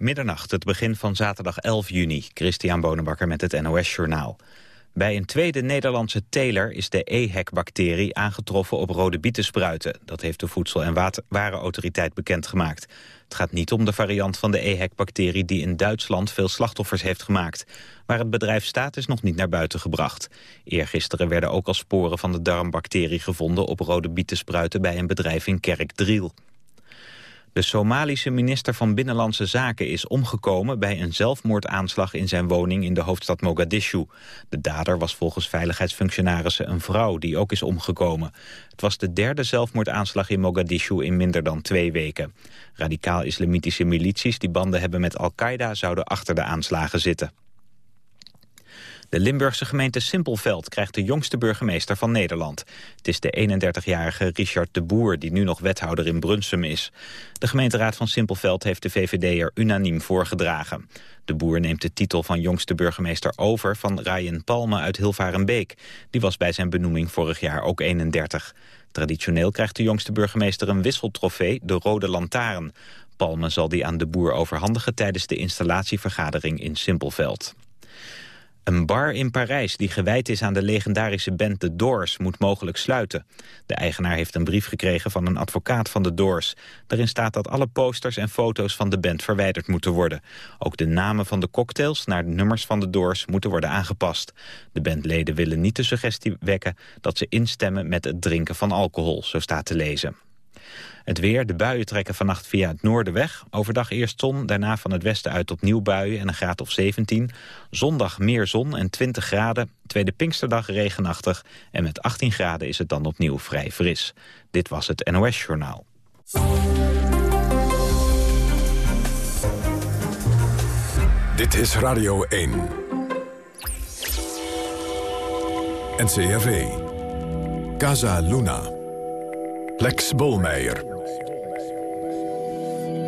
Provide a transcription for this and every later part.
Middernacht, het begin van zaterdag 11 juni. Christian Bonenbakker met het NOS Journaal. Bij een tweede Nederlandse teler is de EHEC-bacterie aangetroffen op rode bietenspruiten. Dat heeft de Voedsel- en Warenautoriteit bekendgemaakt. Het gaat niet om de variant van de EHEC-bacterie die in Duitsland veel slachtoffers heeft gemaakt. Waar het bedrijf staat is nog niet naar buiten gebracht. Eergisteren werden ook al sporen van de darmbacterie gevonden op rode bietenspruiten bij een bedrijf in Kerkdriel. De Somalische minister van Binnenlandse Zaken is omgekomen bij een zelfmoordaanslag in zijn woning in de hoofdstad Mogadishu. De dader was volgens veiligheidsfunctionarissen een vrouw die ook is omgekomen. Het was de derde zelfmoordaanslag in Mogadishu in minder dan twee weken. Radicaal-islamitische milities die banden hebben met Al-Qaeda zouden achter de aanslagen zitten. De Limburgse gemeente Simpelveld krijgt de jongste burgemeester van Nederland. Het is de 31-jarige Richard de Boer die nu nog wethouder in Brunsum is. De gemeenteraad van Simpelveld heeft de VVD er unaniem voorgedragen. De Boer neemt de titel van jongste burgemeester over van Ryan Palme uit Hilvarenbeek. Die was bij zijn benoeming vorig jaar ook 31. Traditioneel krijgt de jongste burgemeester een wisseltrofee, de Rode Lantaarn. Palme zal die aan de Boer overhandigen tijdens de installatievergadering in Simpelveld. Een bar in Parijs die gewijd is aan de legendarische band The Doors moet mogelijk sluiten. De eigenaar heeft een brief gekregen van een advocaat van The Doors. Daarin staat dat alle posters en foto's van de band verwijderd moeten worden. Ook de namen van de cocktails naar de nummers van The Doors moeten worden aangepast. De bandleden willen niet de suggestie wekken dat ze instemmen met het drinken van alcohol, zo staat te lezen. Het weer, de buien trekken vannacht via het noorden weg. Overdag eerst zon, daarna van het westen uit opnieuw buien en een graad of 17. Zondag meer zon en 20 graden. Tweede Pinksterdag regenachtig. En met 18 graden is het dan opnieuw vrij fris. Dit was het NOS Journaal. Dit is Radio 1. NCRV. Casa Luna. Lex Bolmeijer.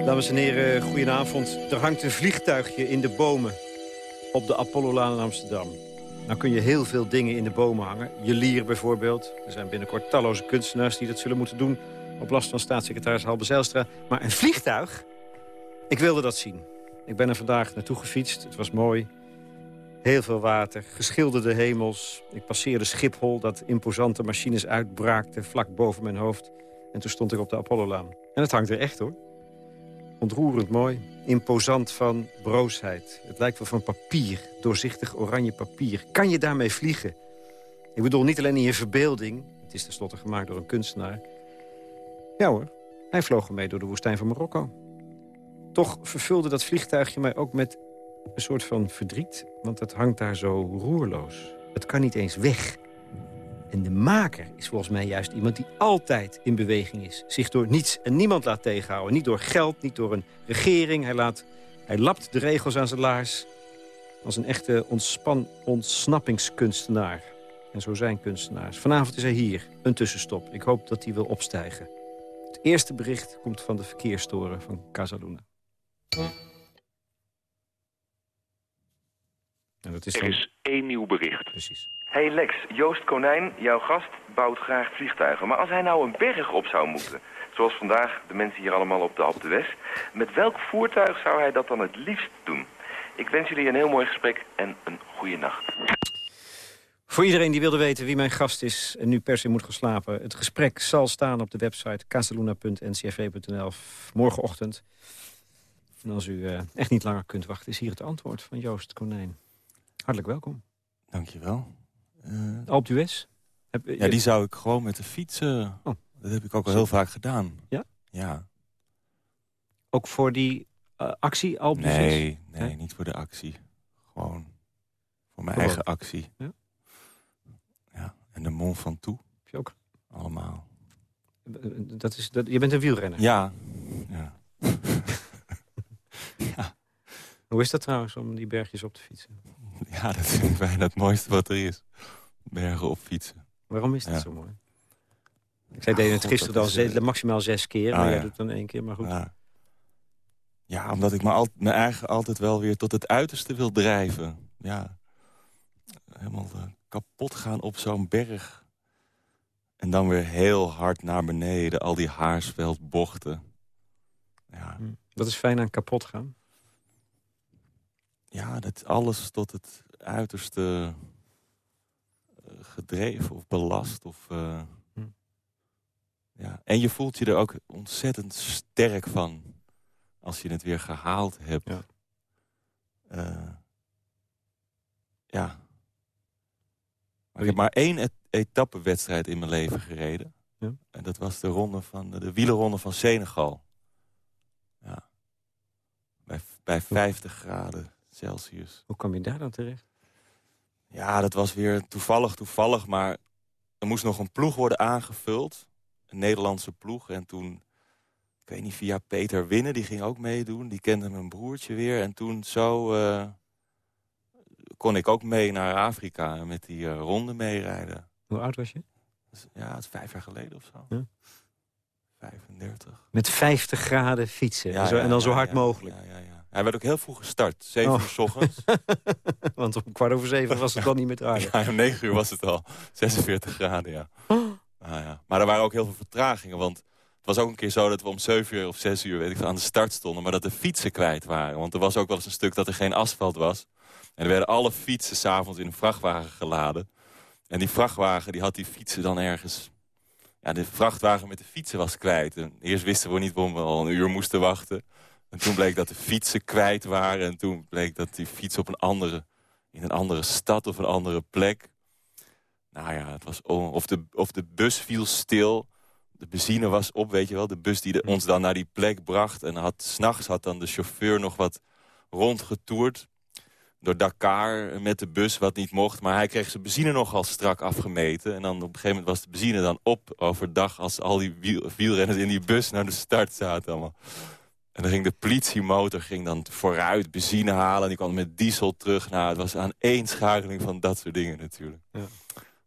Dames en heren, goedenavond. Er hangt een vliegtuigje in de bomen op de Apollo-laan in Amsterdam. Nou kun je heel veel dingen in de bomen hangen. Je lier bijvoorbeeld. Er zijn binnenkort talloze kunstenaars die dat zullen moeten doen... op last van staatssecretaris Halbe Zijlstra. Maar een vliegtuig? Ik wilde dat zien. Ik ben er vandaag naartoe gefietst. Het was mooi. Heel veel water, geschilderde hemels. Ik passeerde Schiphol, dat imposante machines uitbraakte... vlak boven mijn hoofd. En toen stond ik op de Apollo-laan. En het hangt er echt, hoor. Ontroerend mooi, imposant van broosheid. Het lijkt wel van papier, doorzichtig oranje papier. Kan je daarmee vliegen? Ik bedoel, niet alleen in je verbeelding. Het is tenslotte gemaakt door een kunstenaar. Ja hoor, hij vloog ermee door de woestijn van Marokko. Toch vervulde dat vliegtuigje mij ook met een soort van verdriet. Want het hangt daar zo roerloos. Het kan niet eens weg. En de maker is volgens mij juist iemand die altijd in beweging is. Zich door niets en niemand laat tegenhouden. Niet door geld, niet door een regering. Hij, laat, hij lapt de regels aan zijn laars. Als een echte ontspan, ontsnappingskunstenaar. En zo zijn kunstenaars. Vanavond is hij hier, een tussenstop. Ik hoop dat hij wil opstijgen. Het eerste bericht komt van de verkeerstoren van Casaluna. En dat is er is één nieuw bericht. Precies. Hey Lex, Joost Konijn, jouw gast, bouwt graag vliegtuigen. Maar als hij nou een berg op zou moeten, zoals vandaag de mensen hier allemaal op de Alpe West... met welk voertuig zou hij dat dan het liefst doen? Ik wens jullie een heel mooi gesprek en een goede nacht. Voor iedereen die wilde weten wie mijn gast is en nu per se moet gaan slapen... het gesprek zal staan op de website casaluna.ncrv.nl morgenochtend. En als u uh, echt niet langer kunt wachten, is hier het antwoord van Joost Konijn. Hartelijk welkom. Dankjewel. Uh, Alpe d'Huez? Ja, die zou ik gewoon met de fiets... Uh, oh. Dat heb ik ook al heel vaak gedaan. Ja? Ja. Ook voor die uh, actie Alpe nee, nee, niet voor de actie. Gewoon voor mijn eigen actie. Ja? ja. En de Mont Ventoux. Heb je ook? Allemaal. Dat is, dat, je bent een wielrenner? Ja. ja. ja. Hoe is dat trouwens om die bergjes op te fietsen? Ja, dat vind ik bijna het mooiste wat er is. Bergen op fietsen. Waarom is dat zo mooi? Ik zei, deed het gisteren dan is, maximaal zes keer. Ah, maar jij doet dan één keer, maar goed. Ja, ja omdat ik me, al, me eigen altijd wel weer tot het uiterste wil drijven. Ja, helemaal uh, kapot gaan op zo'n berg. En dan weer heel hard naar beneden. Al die haarsveldbochten. Ja. Hm. Wat is fijn aan kapot gaan? Ja, dat alles tot het uiterste eh, gedreven of belast. Of, uh, hm. ja. En je voelt je er ook ontzettend sterk van als je het weer gehaald hebt. Ja. Uh, ja. ik heb maar één et etappewedstrijd in mijn leven gereden. Ja. En dat was de, ronde van, de wielerronde van Senegal. Ja. Bij, bij 50 graden Celsius. Hoe kwam je daar dan terecht? Ja, dat was weer toevallig, toevallig. Maar er moest nog een ploeg worden aangevuld. Een Nederlandse ploeg. En toen, ik weet niet, via Peter Winnen, die ging ook meedoen. Die kende mijn broertje weer. En toen zo uh, kon ik ook mee naar Afrika en met die uh, ronde meerijden. Hoe oud was je? Ja, het is vijf jaar geleden of zo. Ja. 35. Met 50 graden fietsen. Ja, en, zo, en dan zo hard mogelijk. Ja, ja, ja. Hij werd ook heel vroeg gestart. 7 uur s ochtends. Want om kwart over zeven was het dan niet meer te aardig. Ja, om 9 uur was het al. 46 graden, ja. Oh. Ah, ja. Maar er waren ook heel veel vertragingen. Want het was ook een keer zo dat we om 7 uur of 6 uur weet ik, aan de start stonden. Maar dat de fietsen kwijt waren. Want er was ook wel eens een stuk dat er geen asfalt was. En er werden alle fietsen s'avonds in een vrachtwagen geladen. En die vrachtwagen die had die fietsen dan ergens... Ja, de vrachtwagen met de fietsen was kwijt. En eerst wisten we niet waarom we al een uur moesten wachten. En toen bleek dat de fietsen kwijt waren. En toen bleek dat die fiets op een andere, in een andere stad of een andere plek. Nou ja, het was of, de, of de bus viel stil. De benzine was op, weet je wel. De bus die de, ons dan naar die plek bracht. En had, s'nachts had dan de chauffeur nog wat rondgetoerd door Dakar met de bus, wat niet mocht. Maar hij kreeg zijn benzine nogal strak afgemeten. En dan op een gegeven moment was de benzine dan op overdag... als al die wielrenners in die bus naar de start zaten allemaal. En dan ging de politiemotor ging dan vooruit benzine halen. En die kwam met diesel terug. Nou, het was aan één schakeling van dat soort dingen natuurlijk. Ja. Het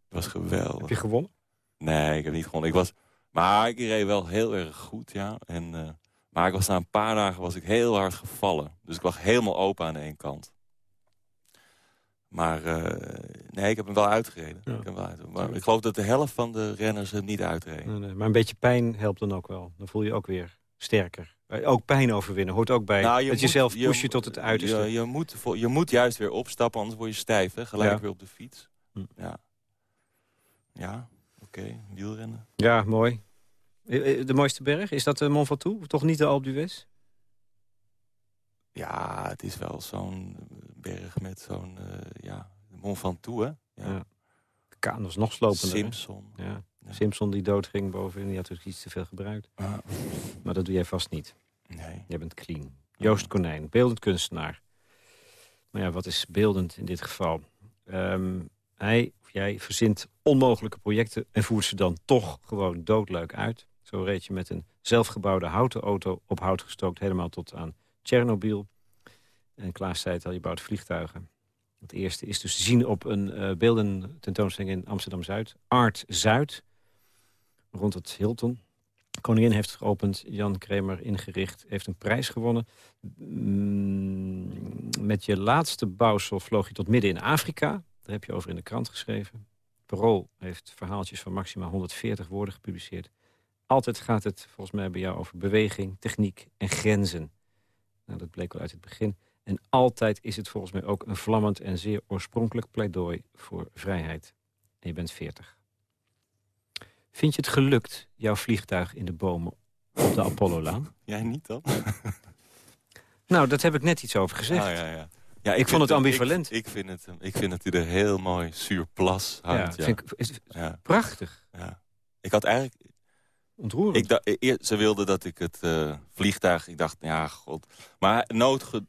was geweldig. Heb je gewonnen? Nee, ik heb niet gewonnen. Ik was, maar ik reed wel heel erg goed, ja. En, uh, maar ik was na een paar dagen was ik heel hard gevallen. Dus ik lag helemaal open aan de ene kant. Maar uh, nee, ik heb hem wel uitgereden. Ik, heb wel uit... maar ik geloof dat de helft van de renners hem niet uitreden. Nee, nee. Maar een beetje pijn helpt dan ook wel. Dan voel je ook weer sterker. Eh, ook pijn overwinnen hoort ook bij nou, je dat je zelf push je tot het uiterste. Je, je, moet, je moet juist weer opstappen, anders word je stijf. Hè? Gelijk weer op de fiets. Hm. Ja, ja oké, wielrennen. Ja, mooi. Eh, de mooiste berg, is dat de Mont Ventoux? Toch niet de Alpe d'Huez? Ja, het is wel zo'n berg met zo'n, uh, ja, Mont Ventoux, hè? Ja. ja. De nog slopender. Simpson. Ja. Simpson die doodging bovenin, die had dus iets te veel gebruikt. Maar dat doe jij vast niet. Nee. Jij bent clean. Joost Konijn, beeldend kunstenaar. Maar ja, wat is beeldend in dit geval? Ehm, hij of jij verzint onmogelijke projecten... en voert ze dan toch gewoon doodleuk uit. Zo reed je met een zelfgebouwde houten auto op hout gestookt... helemaal tot aan Tsjernobyl. En Klaas zei het al, je bouwt vliegtuigen. Het eerste is dus te zien op een uh, beelden tentoonstelling in Amsterdam-Zuid. Art Zuid, rond het Hilton. Koningin heeft geopend, Jan Kremer ingericht, heeft een prijs gewonnen. Mm, met je laatste bouwsel vloog je tot midden in Afrika. Daar heb je over in de krant geschreven. Parool heeft verhaaltjes van maximaal 140 woorden gepubliceerd. Altijd gaat het volgens mij bij jou over beweging, techniek en grenzen. Nou, dat bleek al uit het begin. En altijd is het volgens mij ook een vlammend en zeer oorspronkelijk pleidooi voor vrijheid. En je bent 40. Vind je het gelukt, jouw vliegtuig in de bomen op de Apollo-laan? Jij niet dan? nou, dat heb ik net iets over gezegd. Ah, ja, ja. Ja, ik, vond het ambivalent. Ik, ik, vind het, ik vind hij er heel mooi zuurplas hangt. Ja, Vind ik, is, prachtig. Ja. Ik had eigenlijk... Ontroerend. Ik dacht, e- ze wilden dat ik het uh, vliegtuig... Ik dacht, ja, god. Maar noodge...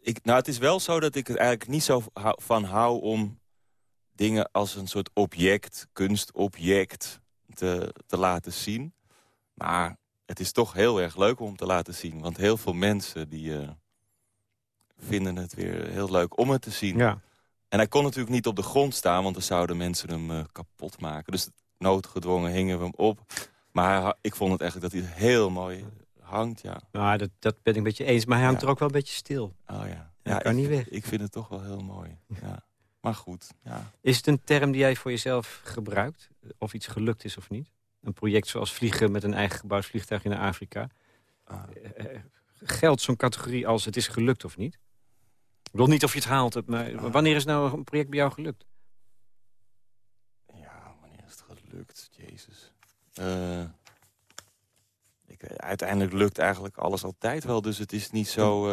Ik, nou, het is wel zo dat ik het eigenlijk niet zo van hou om dingen als een soort object, kunstobject te, te laten zien. Maar het is toch heel erg leuk om te laten zien. Want heel veel mensen die uh, vinden het weer heel leuk om het te zien. Ja. En hij kon natuurlijk niet op de grond staan, want dan zouden mensen hem uh, kapot maken. Dus noodgedwongen hingen we hem op. Maar ik vond het eigenlijk dat hij heel mooi hangt, ja. Nou, dat, dat ben ik een beetje eens. Maar hij hangt er ook wel een beetje stil. Oh ja. Ja, kan ik, niet weg. Ik vind het toch wel heel mooi, ja. Maar goed, ja. Is het een term die jij voor jezelf gebruikt? Of iets gelukt is of niet? Een project zoals vliegen met een eigen gebouwd vliegtuig in Afrika. Ah. Eh, eh, geldt zo'n categorie als het is gelukt of niet? Ik wil niet of je het haalt, maar wanneer is nou een project bij jou gelukt? Ja, wanneer is het gelukt? Jezus. Uh, ik, uiteindelijk lukt eigenlijk alles altijd wel, dus het is niet zo...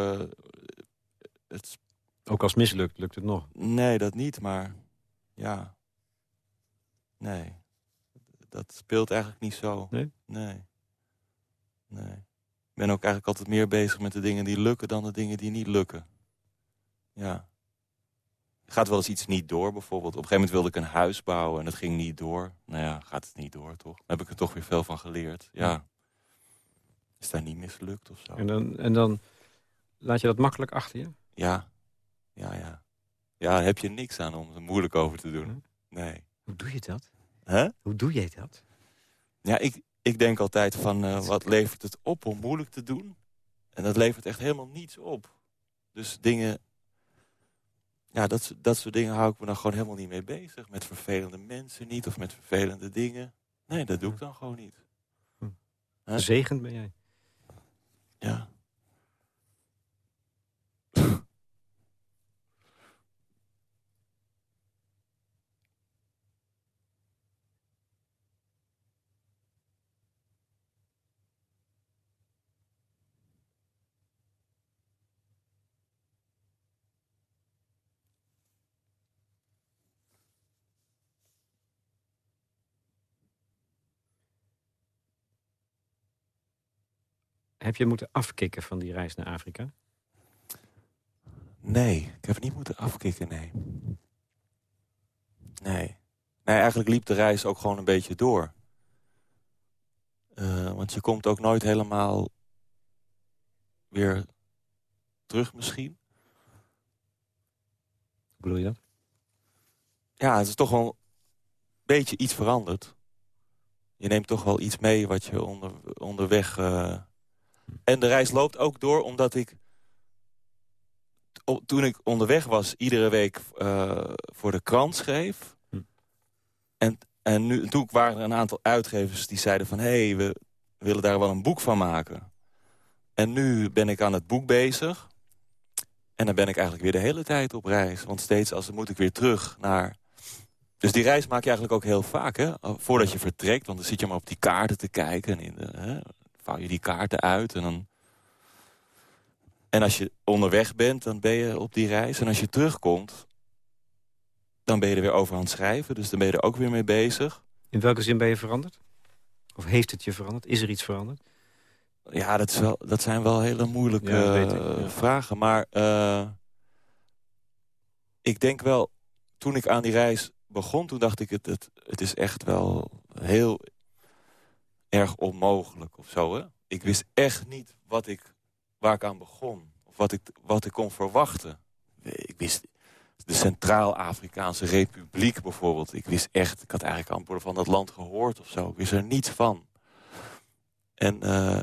Het... Ook als mislukt, lukt het nog? Nee, dat niet, maar ja. Nee. Dat speelt eigenlijk niet zo. Nee? Nee. Nee. Ik ben ook eigenlijk altijd meer bezig met de dingen die lukken... dan de dingen die niet lukken. Ja. Gaat wel eens iets niet door, bijvoorbeeld. Op een gegeven moment wilde ik een huis bouwen en dat ging niet door. Nou ja, gaat het niet door, toch? Dan heb ik er toch weer veel van geleerd. Ja. Is daar niet mislukt of zo. En dan, en dan laat je dat makkelijk achter je? Ja. Ja, ja. Ja, daar heb je niks aan om er moeilijk over te doen. Nee. Hoe doe je dat? Huh? Hoe doe je dat? Ja, ik, ik denk altijd van uh, wat levert het op om moeilijk te doen? En dat levert echt helemaal niets op. Dus dingen... Ja, dat, dat soort dingen hou ik me dan gewoon helemaal niet mee bezig. Met vervelende mensen niet of met vervelende dingen. Nee, dat doe ik dan gewoon niet. Hm. Zegend ben jij? Ja. Heb je moeten afkicken van die reis naar Afrika? Nee, ik heb niet moeten afkicken, nee. Nee. Nee, eigenlijk liep de reis ook gewoon een beetje door. Uh, want je komt ook nooit helemaal weer terug misschien. Hoe bedoel je dat? Ja, het is toch wel een beetje iets veranderd. Je neemt toch wel iets mee wat je onder, onderweg... Uh, en de reis loopt ook door omdat ik... Toen ik onderweg was, iedere week uh, voor de krant schreef. Hm. En, en nu, toen waren er een aantal uitgevers die zeiden van... hé, hey, we willen daar wel een boek van maken. En nu ben ik aan het boek bezig. En dan ben ik eigenlijk weer de hele tijd op reis. Want steeds als moet ik weer terug naar... Dus die reis maak je eigenlijk ook heel vaak, hè? Voordat je vertrekt, want dan zit je maar op die kaarten te kijken. En in de, hè? Vouw je die kaarten uit en dan... En als je onderweg bent, dan ben je op die reis. En als je terugkomt, dan ben je er weer over aan het schrijven. Dus dan ben je er ook weer mee bezig. In welke zin ben je veranderd? Of heeft het je veranderd? Is er iets veranderd? Ja, dat, is wel, dat zijn wel hele moeilijke vragen. Maar uh, ik denk wel, toen ik aan die reis begon... toen dacht ik, het, het, het is echt wel heel erg onmogelijk of zo. Hè? Ik wist echt niet wat ik, waar ik aan begon. Of wat ik, wat ik kon verwachten. Ik wist de Centraal-Afrikaanse Republiek bijvoorbeeld. Ik wist echt, ik had eigenlijk amper van dat land gehoord of zo. Ik wist er niets van. En uh,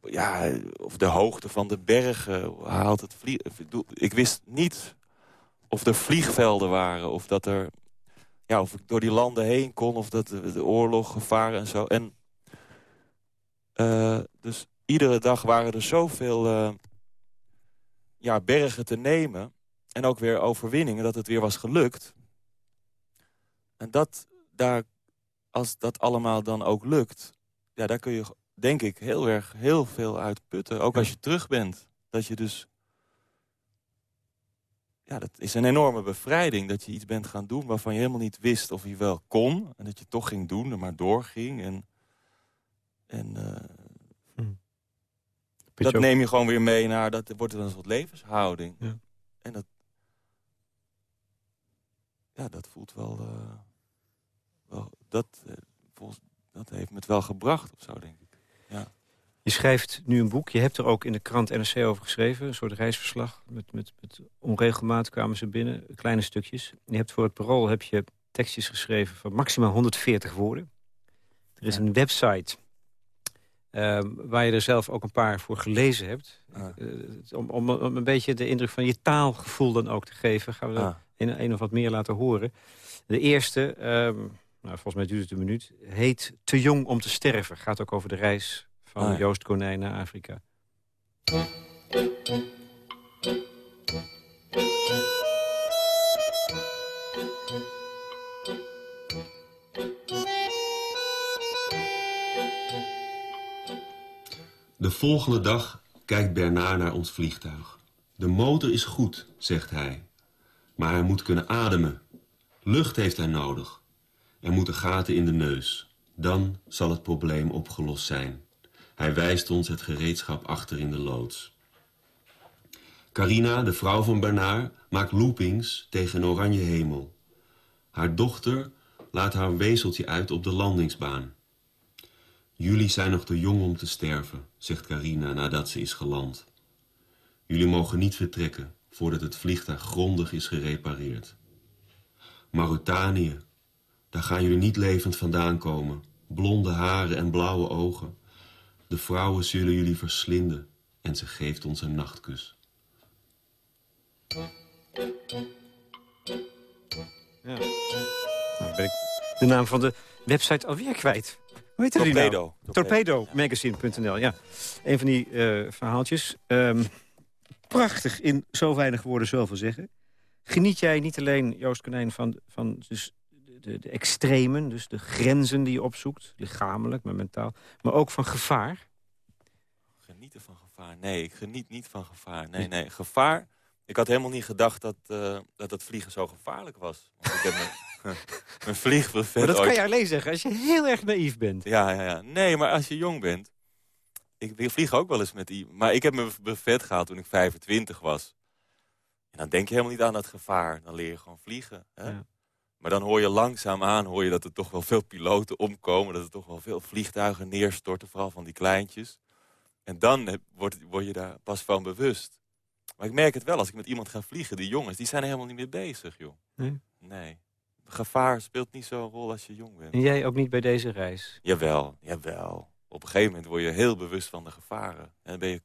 ja, of de hoogte van de bergen haalt het vliegen. Ik wist niet of er vliegvelden waren of dat er ja, of ik door die landen heen kon, of dat de, oorlog, gevaren en zo. En uh, dus iedere dag waren er zoveel uh, ja, bergen te nemen. En ook weer overwinningen, dat het weer was gelukt. En dat, daar, als dat allemaal dan ook lukt... ja, daar kun je, denk ik, heel erg heel veel uit putten. Ook als je terug bent. Dat je dus ja, dat is een enorme bevrijding. Dat je iets bent gaan doen waarvan je helemaal niet wist of je wel kon. En dat je toch ging doen en maar doorging. En, en uh, dat neem je gewoon weer mee naar, dat wordt dan een soort levenshouding. Ja. En dat, ja, dat voelt wel, uh, wel dat, uh, volgens, dat heeft me het wel gebracht of zo, denk ik. Ja. Je schrijft nu een boek. Je hebt er ook in de krant NRC over geschreven. Een soort reisverslag. Met, met, met onregelmaat kwamen ze binnen. Kleine stukjes. Je hebt voor het Parool heb je tekstjes geschreven van maximaal 140 woorden. Er is een website uh, waar je er zelf ook een paar voor gelezen hebt. Ah. Uh, om, om, om, een beetje de indruk van je taalgevoel dan ook te geven... gaan we ah. een, een of wat meer laten horen. De eerste, um, nou, volgens mij duurt het een minuut... heet Te jong om te sterven. Gaat ook over de reis van. Ah, Joost Konijn naar Afrika. De volgende dag kijkt Bernard naar ons vliegtuig. De motor is goed, zegt hij. Maar hij moet kunnen ademen. Lucht heeft hij nodig. Er moeten gaten in de neus. Dan zal het probleem opgelost zijn. Hij wijst ons het gereedschap achter in de loods. Carina, de vrouw van Bernard, maakt loopings tegen een oranje hemel. Haar dochter laat haar wezeltje uit op de landingsbaan. Jullie zijn nog te jong om te sterven, zegt Carina nadat ze is geland. Jullie mogen niet vertrekken voordat het vliegtuig grondig is gerepareerd. Mauritanië, daar gaan jullie niet levend vandaan komen. Blonde haren en blauwe ogen. De vrouwen zullen jullie verslinden en ze geeft ons een nachtkus. Ja. Nou ben ik de naam van de website alweer kwijt. Hoe heet die nou? Torpedo. Torpedomagazine.nl, ja. Een van die eh, verhaaltjes. Ehm, prachtig, in zo weinig woorden zoveel zeggen. Geniet jij niet alleen, Joost Konijn, van, van dus de, de extremen... dus de grenzen die je opzoekt, lichamelijk, maar mentaal... maar ook van gevaar? Genieten van gevaar? Nee, ik geniet niet van gevaar. Nee, nee, gevaar... Ik had helemaal niet gedacht dat, uh, dat het vliegen zo gevaarlijk was. Want ik heb mijn, mijn Maar dat ooit... kan je alleen zeggen als je heel erg naïef bent. Ja, ja, ja. Nee, maar als je jong bent... Ik vlieg ook wel eens met die... Maar ik heb mijn buffet gehad toen ik 25 was. En dan denk je helemaal niet aan dat gevaar. Dan leer je gewoon vliegen. Hè? Ja. Maar dan hoor je langzaamaan hoor je dat er toch wel veel piloten omkomen. Dat er toch wel veel vliegtuigen neerstorten. Vooral van die kleintjes. En dan word, word je daar pas van bewust. Maar ik merk het wel als ik met iemand ga vliegen. Die jongens, die zijn helemaal niet mee bezig, joh. Nee? Nee. Gevaar speelt niet zo'n rol als je jong bent. En jij ook niet bij deze reis? Jawel, jawel. Op een gegeven moment word je heel bewust van de gevaren. En dan ben je,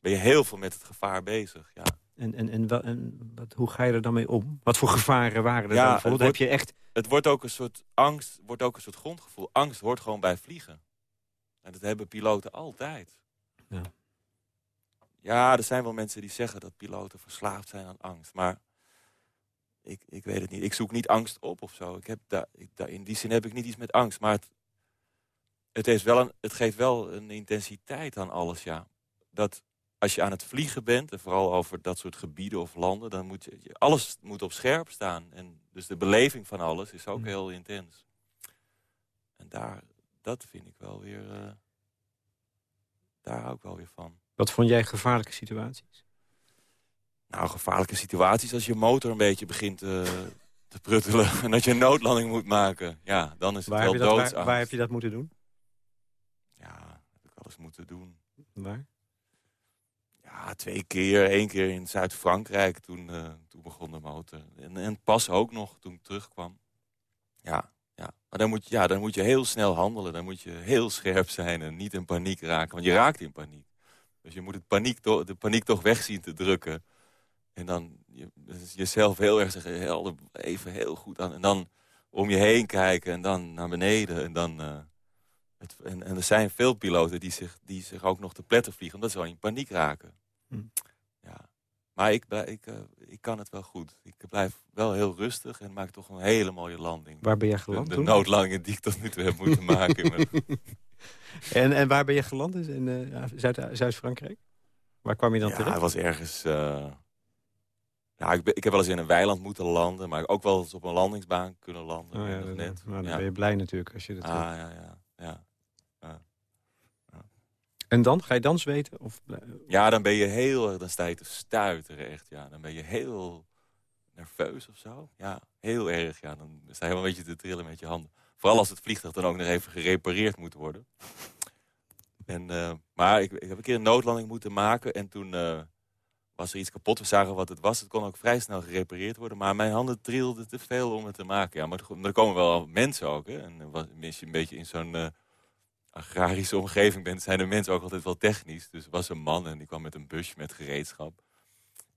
ben je heel veel met het gevaar bezig, ja. En, en, en, en wat, hoe ga je er dan mee om? Wat voor gevaren waren er Ja, dan? Het Heb je echt... Het wordt ook een soort angst, wordt ook een soort grondgevoel. Angst hoort gewoon bij vliegen. En dat hebben piloten altijd. Ja. Ja, er zijn wel mensen die zeggen dat piloten verslaafd zijn aan angst. Maar ik, ik weet het niet. Ik zoek niet angst op of zo. Ik heb daar, in die zin heb ik niet iets met angst. Maar het, het, heeft wel een, het geeft wel een intensiteit aan alles, ja. Dat als je aan het vliegen bent, en vooral over dat soort gebieden of landen... dan moet je, alles moet op scherp staan. En dus de beleving van alles is ook Mm. heel intens. En daar, dat vind ik wel weer... eh, daar hou ik wel weer van. Wat vond jij gevaarlijke situaties? Nou, gevaarlijke situaties als je motor een beetje begint eh, te pruttelen... en dat je een noodlanding moet maken. Ja, dan is het Waar wel dat, waar, doodsangst. waar heb je dat moeten doen? Ja, heb ik alles moeten doen. Waar? Twee keer. Eén keer in Zuid-Frankrijk. Toen, eh, toen begon de motor. En, en pas ook nog, toen ik terugkwam. Ja, ja. Maar dan moet, je, ja, dan moet je heel snel handelen. Dan moet je heel scherp zijn en niet in paniek raken. Want je raakt in paniek. Dus je moet het paniek de paniek toch weg zien te drukken. En dan je, jezelf heel erg zeggen, even heel goed aan. En dan om je heen kijken en dan naar beneden. En, dan, eh, het, en, en er zijn veel piloten die zich, die zich ook nog te pletten vliegen... omdat ze al in paniek raken. Hm. Ja. Maar ik, ik, eh, ik kan het wel goed. Ik blijf wel heel rustig en maak toch een hele mooie landing. Waar ben jij De, geland de toen? noodlanding die ik tot nu toe heb moeten maken. En, en waar ben je geland? In eh, Zuid- Zuid-Frankrijk? waar kwam je dan ja, terecht? was ergens... eh, ja, ik, ben- ik heb wel eens in een weiland moeten landen... maar ook wel eens op een landingsbaan kunnen landen. Oh, ja, net. nou, dan ja. ben je blij natuurlijk als je dat... Ah, ja, ja, ja. En dan? Ga je dan zweten? Of... Ja, dan ben je heel... Dan sta je te stuiteren, echt. Ja. Dan ben je heel nerveus of zo. Ja, heel erg. Ja. Dan sta je helemaal een beetje te trillen met je handen. Vooral als het vliegtuig dan ook nog even gerepareerd moet worden. En, eh, maar ik, heb een keer een noodlanding moeten maken. En toen eh, was er iets kapot. We zagen wat het was. Het kon ook vrij snel gerepareerd worden. Maar mijn handen trilden te veel om het te maken. Ja, maar er komen wel mensen ook. Hè. En was- als je een beetje in zo'n eh, agrarische omgeving bent... zijn de mensen ook altijd wel technisch. Dus er was een man en die kwam met een busje met gereedschap.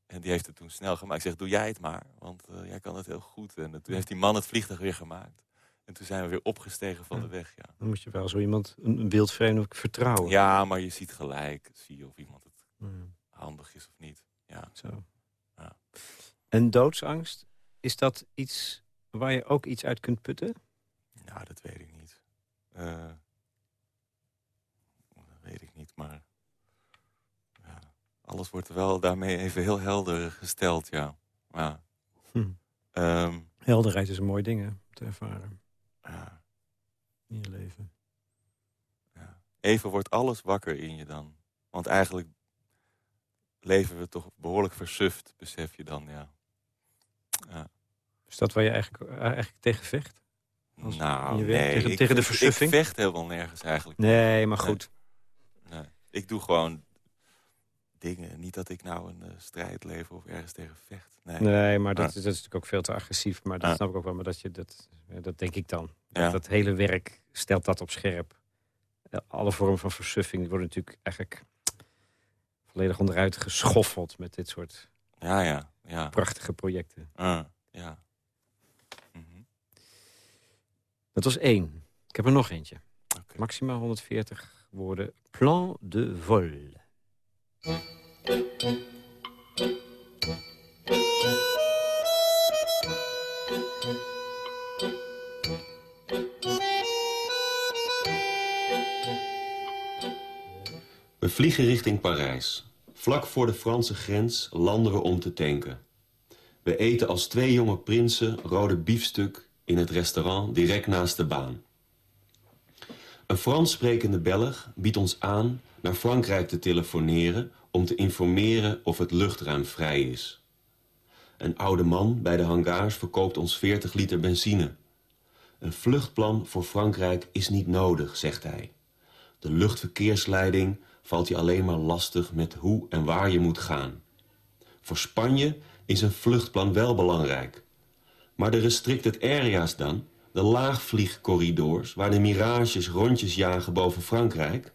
En die heeft het toen snel gemaakt. Ik zeg, doe jij het maar, want eh, jij kan het heel goed. En toen heeft die man het vliegtuig weer gemaakt. En toen zijn we weer opgestegen van de weg, ja. Dan moet je wel zo iemand, een, wildvreemde, vertrouwen. Ja, maar je ziet gelijk, zie je of iemand het handig is of niet. Ja. zo. Ja. En doodsangst, is dat iets waar je ook iets uit kunt putten? Nou, dat weet ik niet. Eh, weet ik niet, maar... alles wordt wel daarmee even heel helder gesteld, ja. ja. Hm. Ehm, Helderheid is een mooi ding hè, te ervaren ja, in je leven. ja. Even wordt alles wakker in je dan. Want eigenlijk leven we toch behoorlijk versuft, besef je dan, ja. ja. Is dat waar je eigenlijk, eh, eigenlijk tegen vecht? Als- nou, je werk nee. tegen- ik, tegen de versuffing? Ik vecht helemaal nergens eigenlijk. Nee, maar goed. Ik doe gewoon dingen. Niet dat ik nou een eh, strijd lever of ergens tegen vecht. Nee. Nee, maar dat, Ja. is- dat is natuurlijk ook veel te agressief. Maar dat Ja. snap ik ook wel. Maar dat, je, dat, eh, dat denk ik dan. Dat, Ja. dat hele werk stelt dat op scherp. Eh, Alle vormen van versuffing worden natuurlijk eigenlijk volledig onderuit geschoffeld met dit soort Ja, ja, ja. prachtige projecten. Ah, ja. Mhm. Dat was één. Ik heb er nog eentje. Oké. Maximaal 140 woorden. Plan de vol. We vliegen richting Parijs. Vlak voor de Franse grens landen we om te tanken. We eten als twee jonge prinsen rode biefstuk in het restaurant direct naast de baan. Een Frans sprekende Belg biedt ons aan naar Frankrijk te telefoneren om te informeren of het luchtruim vrij is. Een oude man bij de hangars verkoopt ons 40 liter benzine. Een vluchtplan voor Frankrijk is niet nodig, zegt hij. De luchtverkeersleiding valt je alleen maar lastig met hoe en waar je moet gaan. Voor Spanje is een vluchtplan wel belangrijk. Maar de restricted areas dan, de laagvliegcorridors... waar de mirages rondjes jagen boven Frankrijk...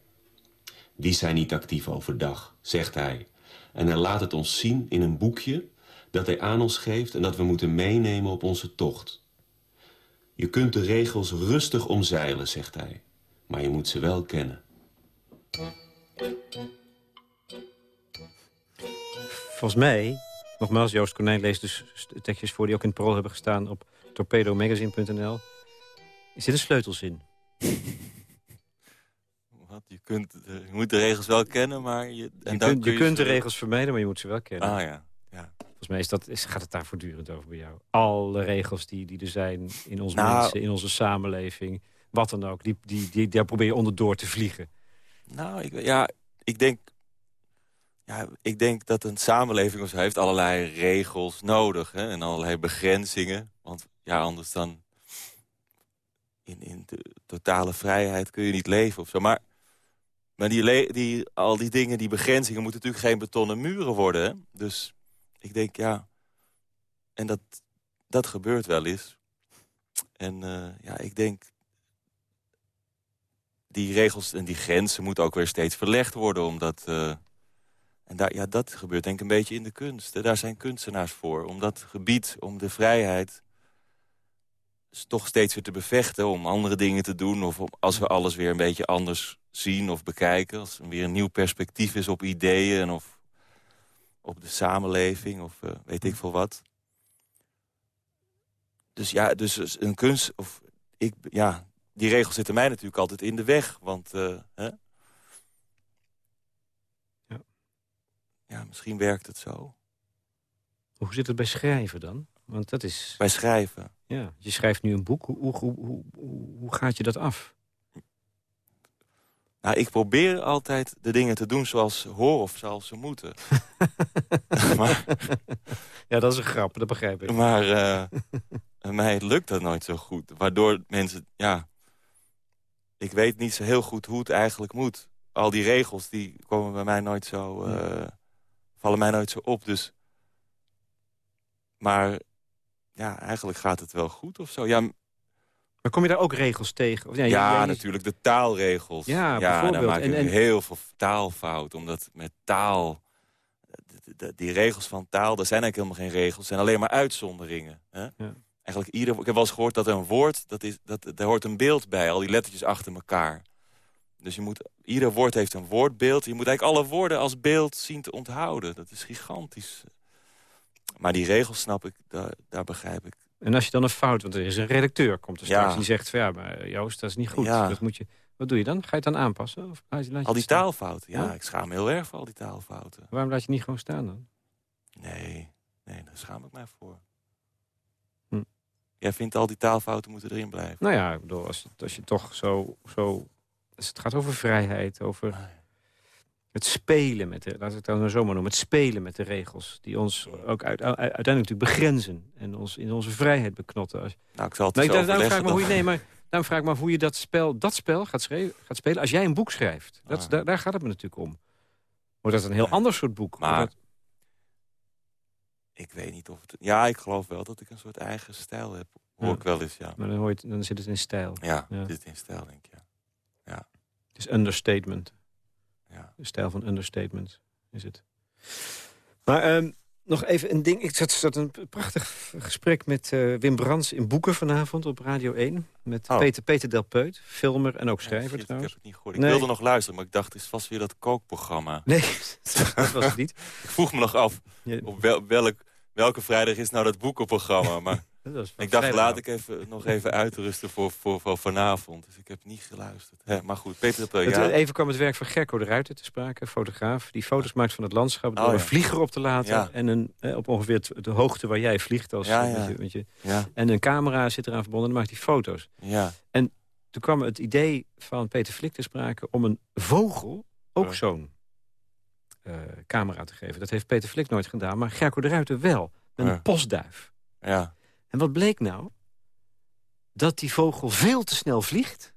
die zijn niet actief overdag, zegt hij. En hij laat het ons zien in een boekje dat hij aan ons geeft... en dat we moeten meenemen op onze tocht. Je kunt de regels rustig omzeilen, zegt hij. Maar je moet ze wel kennen. Volgens mij, nogmaals, Joost Konijn leest dus st- tekstjes voor... die ook in het parool hebben gestaan op torpedomagazine.nl. Is dit een sleutelzin? Wat? Je, kunt, de- je moet de regels wel kennen, maar... Je, en je dan kunt, je kun kunt de regels vermijden, maar je moet ze wel kennen. Ah ja, ja. Volgens mij is dat, is, gaat het daar voortdurend over bij jou. Alle regels die, die er zijn in onze Nou- mensen, in onze samenleving... wat dan ook, die, die, die, daar probeer je onderdoor te vliegen. Nou, ik, ja, ik denk... Ja, ik denk dat een samenleving of zo heeft allerlei regels nodig. Hè, en allerlei begrenzingen. Want ja, anders dan... In, in de totale vrijheid kun je niet leven of zo. Maar, maar die, die, al die dingen, die begrenzingen... moeten natuurlijk geen betonnen muren worden. Dus ik denk, ja... En dat, dat gebeurt wel eens. En eh, ja, ik denk die regels en die grenzen moeten ook weer steeds verlegd worden. Omdat, eh, en daar, ja, dat gebeurt denk ik een beetje in de kunst. Daar zijn kunstenaars voor. Om dat gebied, om de vrijheid... toch steeds weer te bevechten. Om andere dingen te doen. Of om, als we alles weer een beetje anders zien of bekijken. Als er weer een nieuw perspectief is op ideeën. Of op de samenleving. Of eh, weet ik veel wat. Dus ja, dus een kunst... Of, ik, ja, die regels zitten mij natuurlijk altijd in de weg. Want eh, hè? Ja. ja, misschien werkt het zo. Hoe zit het bij schrijven dan? Want dat is... Bij schrijven. Ja, je schrijft nu een boek. Hoe, hoe, hoe, gaat je dat af? Nou, ik probeer altijd de dingen te doen zoals ze horen of zoals ze moeten. maar Ja, dat is een grap, dat begrijp ik. maar eh, mij lukt dat nooit zo goed. Waardoor mensen, ja... Ik weet niet zo heel goed hoe het eigenlijk moet. Al die regels, die komen bij mij nooit zo... eh, vallen mij nooit zo op, dus... Maar ja, eigenlijk gaat het wel goed of zo. Ja, Maar kom je daar ook regels tegen? Of, ja, Ja, jij- natuurlijk, de taalregels. Ja, daar bijvoorbeeld. maak En- en- heel veel taalfout. Omdat met taal... de- de- Die regels van taal, daar zijn eigenlijk helemaal geen regels. zijn alleen maar uitzonderingen. Hè? Ja. Eigenlijk ieder, ik heb wel eens gehoord dat een woord... Dat is, dat, daar hoort een beeld bij, al die lettertjes achter elkaar. Dus je moet, ieder woord heeft een woordbeeld. Je moet eigenlijk alle woorden als beeld zien te onthouden. Dat is gigantisch. Maar die regels snap ik, daar, daar begrijp ik. En als je dan een fout, want er is een redacteur, komt er straks Ja. die zegt van ja, maar Joost, dat is niet goed. Ja. Dat moet je, Wat doe je dan? Ga je het dan aanpassen? Of laat je- laat je Al die staan? taalfouten. Ja, Ja? ik schaam me heel erg voor al die taalfouten. Waarom laat je niet gewoon staan dan? Nee, nee, daar schaam ik mij voor. Hm. Jij vindt al die taalfouten moeten erin blijven? Nou ja, ik bedoel, als, als je toch zo... zo als het gaat over vrijheid, over het spelen met de... Laat ik het dan maar zo maar noemen. Het spelen met de regels. Die ons ook uit, uit- uiteindelijk natuurlijk begrenzen. En ons in onze vrijheid beknotten. Nou, ik zal het ik- daarom vraag me hoe je, dan. nee, maar daarom vraag ik me af hoe je dat spel, dat spel gaat, schreef- gaat spelen als jij een boek schrijft. Dat, Ah. daar, daar gaat het me natuurlijk om. Wordt dat een heel ander soort boek? Maar- dat- Ik weet niet of het... Ja, ik geloof wel dat ik een soort eigen stijl heb. Hoor Ja. ik wel eens, ja. maar dan, hoor je dan zit het in stijl. Ja, Ja. dit in stijl, denk ik, ja. Het is understatement. Ja. De stijl van understatement is het. Maar ehm, nog even een ding. Ik zat, zat een prachtig gesprek met eh, Wim Brands in Boeken vanavond op Radio 1. Met Oh. Peter, Peter Delpeut, filmer en ook Ja, schrijver shit, ik trouwens. heb het niet gehoord. Ik Nee. wilde nog luisteren, maar ik dacht, het is vast weer dat kookprogramma. Nee, dat was het niet. Ik vroeg me nog af, op wel, welk, welke vrijdag is nou dat boekenprogramma? Maar ik dacht, laat ik even, nog even uitrusten voor, voor, voor vanavond. Dus ik heb niet geluisterd. Maar goed, Peter de Het- ja. Even kwam het werk van Gerco de Ruiter te sprake, fotograaf. Die foto's maakt van het landschap door Oh, ja. een vlieger op te laten. Ja. En een, eh, op ongeveer de hoogte waar jij vliegt. Als, Ja, ja. Met je, met je, Ja, en een camera zit eraan verbonden en dan maakt hij foto's. ja. Toen kwam het idee van Peter Flik te sprake om een vogel ook zo'n eh, camera te geven. Dat heeft Peter Flik nooit gedaan, maar Gerco de Ruiter wel. Een postduif. ja. En wat bleek nou? Dat die vogel veel te snel vliegt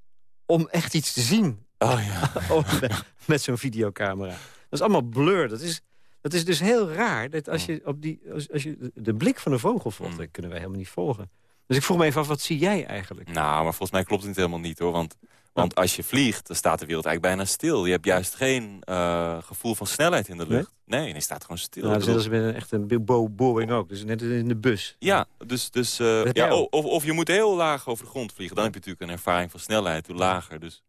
om echt iets te zien Oh ja. Met- met zo'n videocamera. Dat is allemaal blur. Dat is, dat is dus heel raar. Dat als je, op die, als, als je de blik van een vogel volgt, Mm. dat kunnen wij helemaal niet volgen. Dus ik vroeg me even af, wat zie jij eigenlijk? Nou, maar volgens mij klopt het niet helemaal niet hoor. Want, want als je vliegt, dan staat de wereld eigenlijk bijna stil. Je hebt juist geen eh, gevoel van snelheid in de Nee? lucht. Nee, nee, je staat gewoon stil. Nou, dat is met een echte Bo Boeing ook. Dus net in de bus. Ja, dus, dus eh, ja, of, of je moet heel laag over de grond vliegen. Dan heb je natuurlijk een ervaring van snelheid, hoe lager. Dus,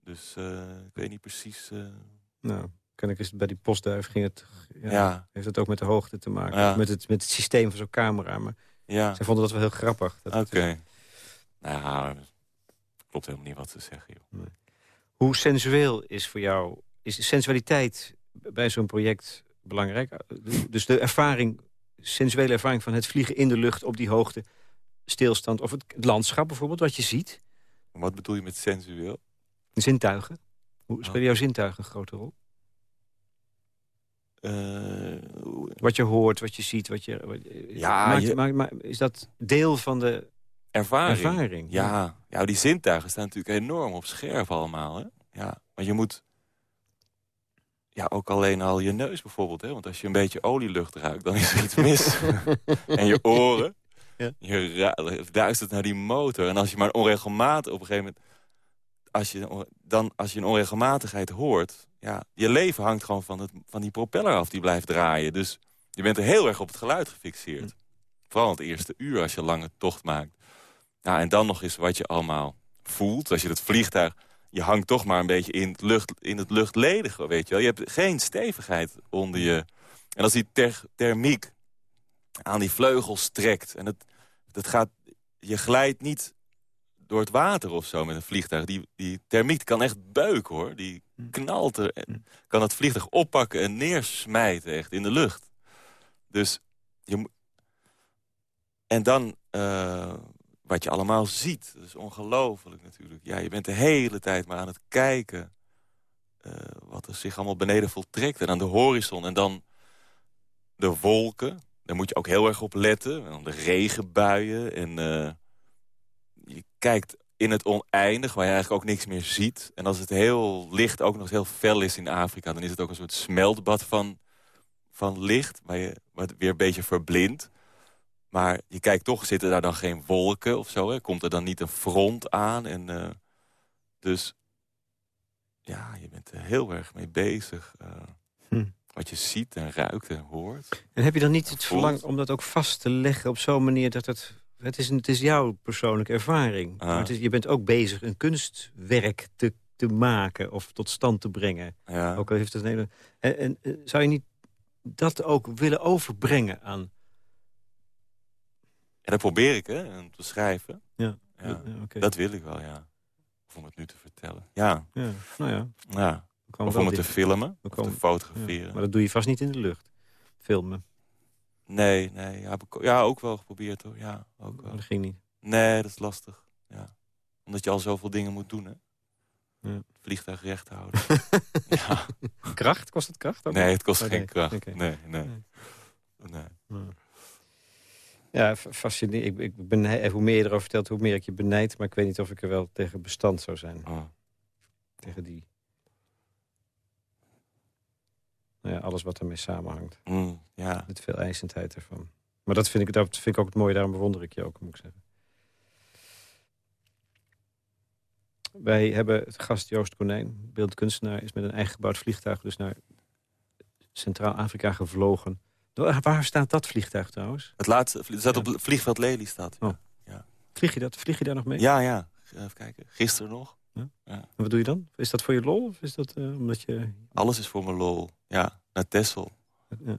dus eh, ik weet niet precies. Nou, kan ik eens bij die postduif ging het... Ja, ja, Heeft het ook met de hoogte te maken. Ja. Met, het, met het systeem van zo'n camera. Maar ja, zij vonden dat wel heel grappig. Oké. het- Nou, klopt helemaal niet wat ze zeggen, joh. Hoe sensueel is voor jou... Is sensualiteit bij zo'n project belangrijk? Dus de ervaring, sensuele ervaring van het vliegen in de lucht op die hoogte... stilstand of het landschap bijvoorbeeld, wat je ziet. Wat bedoel je met sensueel? Zintuigen. Hoe spelen jouw zintuigen een grote rol? Eh, Wat je hoort, wat je ziet, wat je... wat- Ja, maakt, je- maakt- maakt- is dat deel van de ervaring. ervaring? Ja, ja, die zintuigen staan natuurlijk enorm op scherp allemaal. Hè? Ja, want je moet... Ja, ook alleen al je neus bijvoorbeeld. Hè? Want als je een beetje olielucht ruikt, dan is er iets mis. en je oren. Ja. Je luistert naar die motor. En als je maar onregelmatig op een gegeven moment... Als je, dan, als je een onregelmatigheid hoort... Ja, je leven hangt gewoon van, het, van die propeller af die blijft draaien. Dus je bent er heel erg op het geluid gefixeerd. Vooral in het eerste uur als je een lange tocht maakt. Ja, en dan nog eens wat je allemaal voelt. Als je het vliegtuig... Je hangt toch maar een beetje in het, lucht, in het luchtledige, weet je wel. Je hebt geen stevigheid onder je. En als die ter- thermiek aan die vleugels trekt... en het, het gaat, je glijdt niet door het water of zo met een vliegtuig. Die, die thermiek kan echt beuken, hoor. Die knalt er en kan het vliegtuig oppakken en neersmijten echt in de lucht. Dus je moet... En dan eh, wat je allemaal ziet. Dat is ongelooflijk natuurlijk. Ja, je bent de hele tijd maar aan het kijken... eh, wat er zich allemaal beneden voltrekt. En aan de horizon. En dan de wolken. Daar moet je ook heel erg op letten. En dan de regenbuien. En eh, kijkt in het oneindig, waar je eigenlijk ook niks meer ziet. En als het heel licht ook nog heel fel is in Afrika... dan is het ook een soort smeltbad van, van licht... waar je wat weer een beetje verblindt. Maar je kijkt toch, zitten daar dan geen wolken of zo? Hè? Komt er dan niet een front aan? En, eh, dus ja, je bent er heel erg mee bezig. eh, Hm. Wat je ziet en ruikt en hoort. En heb je dan niet het Voelt. verlangen om dat ook vast te leggen op zo'n manier dat het... Het is, een- het is jouw persoonlijke ervaring. Ah. Maar het is, je bent ook bezig een kunstwerk te, te maken of tot stand te brengen. Ja. Ook al heeft het een hele... En, en eh, zou je niet dat ook willen overbrengen aan... En dat probeer ik, hè, om te schrijven. Ja. Ja. Dat wil ik wel, ja. Of om het nu te vertellen. Ja, Ja, nou ja. ja. Of om het te filmen, of te fotograferen. maar dat doe je vast niet in de lucht. Filmen. Nee, nee. Ja, ja, ook wel geprobeerd hoor. Ja, ook wel. Dat ging niet. Nee, dat is lastig. Ja. Omdat je al zoveel dingen moet doen, hè? Ja. Het vliegtuig recht houden. ja. Kracht? Kost het kracht? ook? Nee, het kost Oh, geen nee. kracht. Nee, nee. Nee. nee. Ja, fa- fascinerend. Ik, ik ben, hoe meer je erover vertelt, hoe meer ik je benijd. Maar ik weet niet of ik er wel tegen bestand zou zijn. Oh. Tegen die... Nou ja, alles wat ermee samenhangt. Mm, ja. Met veel eisendheid ervan. Maar dat vind, ik, dat vind ik ook het mooie. Daarom bewonder ik je ook, moet ik zeggen. Wij hebben het gast Joost Konijn, beeldkunstenaar... is met een eigen gebouwd vliegtuig dus naar Centraal-Afrika gevlogen. Waar waar staat dat vliegtuig trouwens? Het laatste, het staat op het vliegveld Lelystad. Oh. Vlieg je, dat, vlieg je daar nog mee? Ja, ja. Even kijken. Gisteren nog. En wat doe je dan? Is dat voor je lol? Of is dat eh, omdat je... Alles is voor mijn lol. Ja, naar Texel. Ja.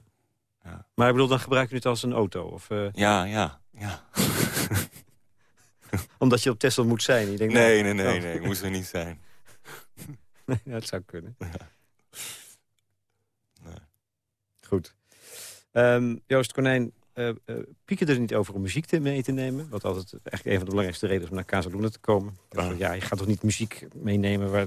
Ja. Maar ik bedoel, dan gebruik je het als een auto? Of, eh, Ja, ja, ja. omdat je op Tesla moet zijn? Je denkt, Nee, nou, nee, nee, oh. nee. Ik moest er niet zijn. nee, dat zou kunnen. Nee. Goed. Ehm, Joost Konijn, eh eh pieken er niet over om muziek te mee te nemen? Wat altijd eigenlijk een van de belangrijkste redenen om naar Casa Luna te komen. Ah. Ja, je gaat toch niet muziek meenemen? Waar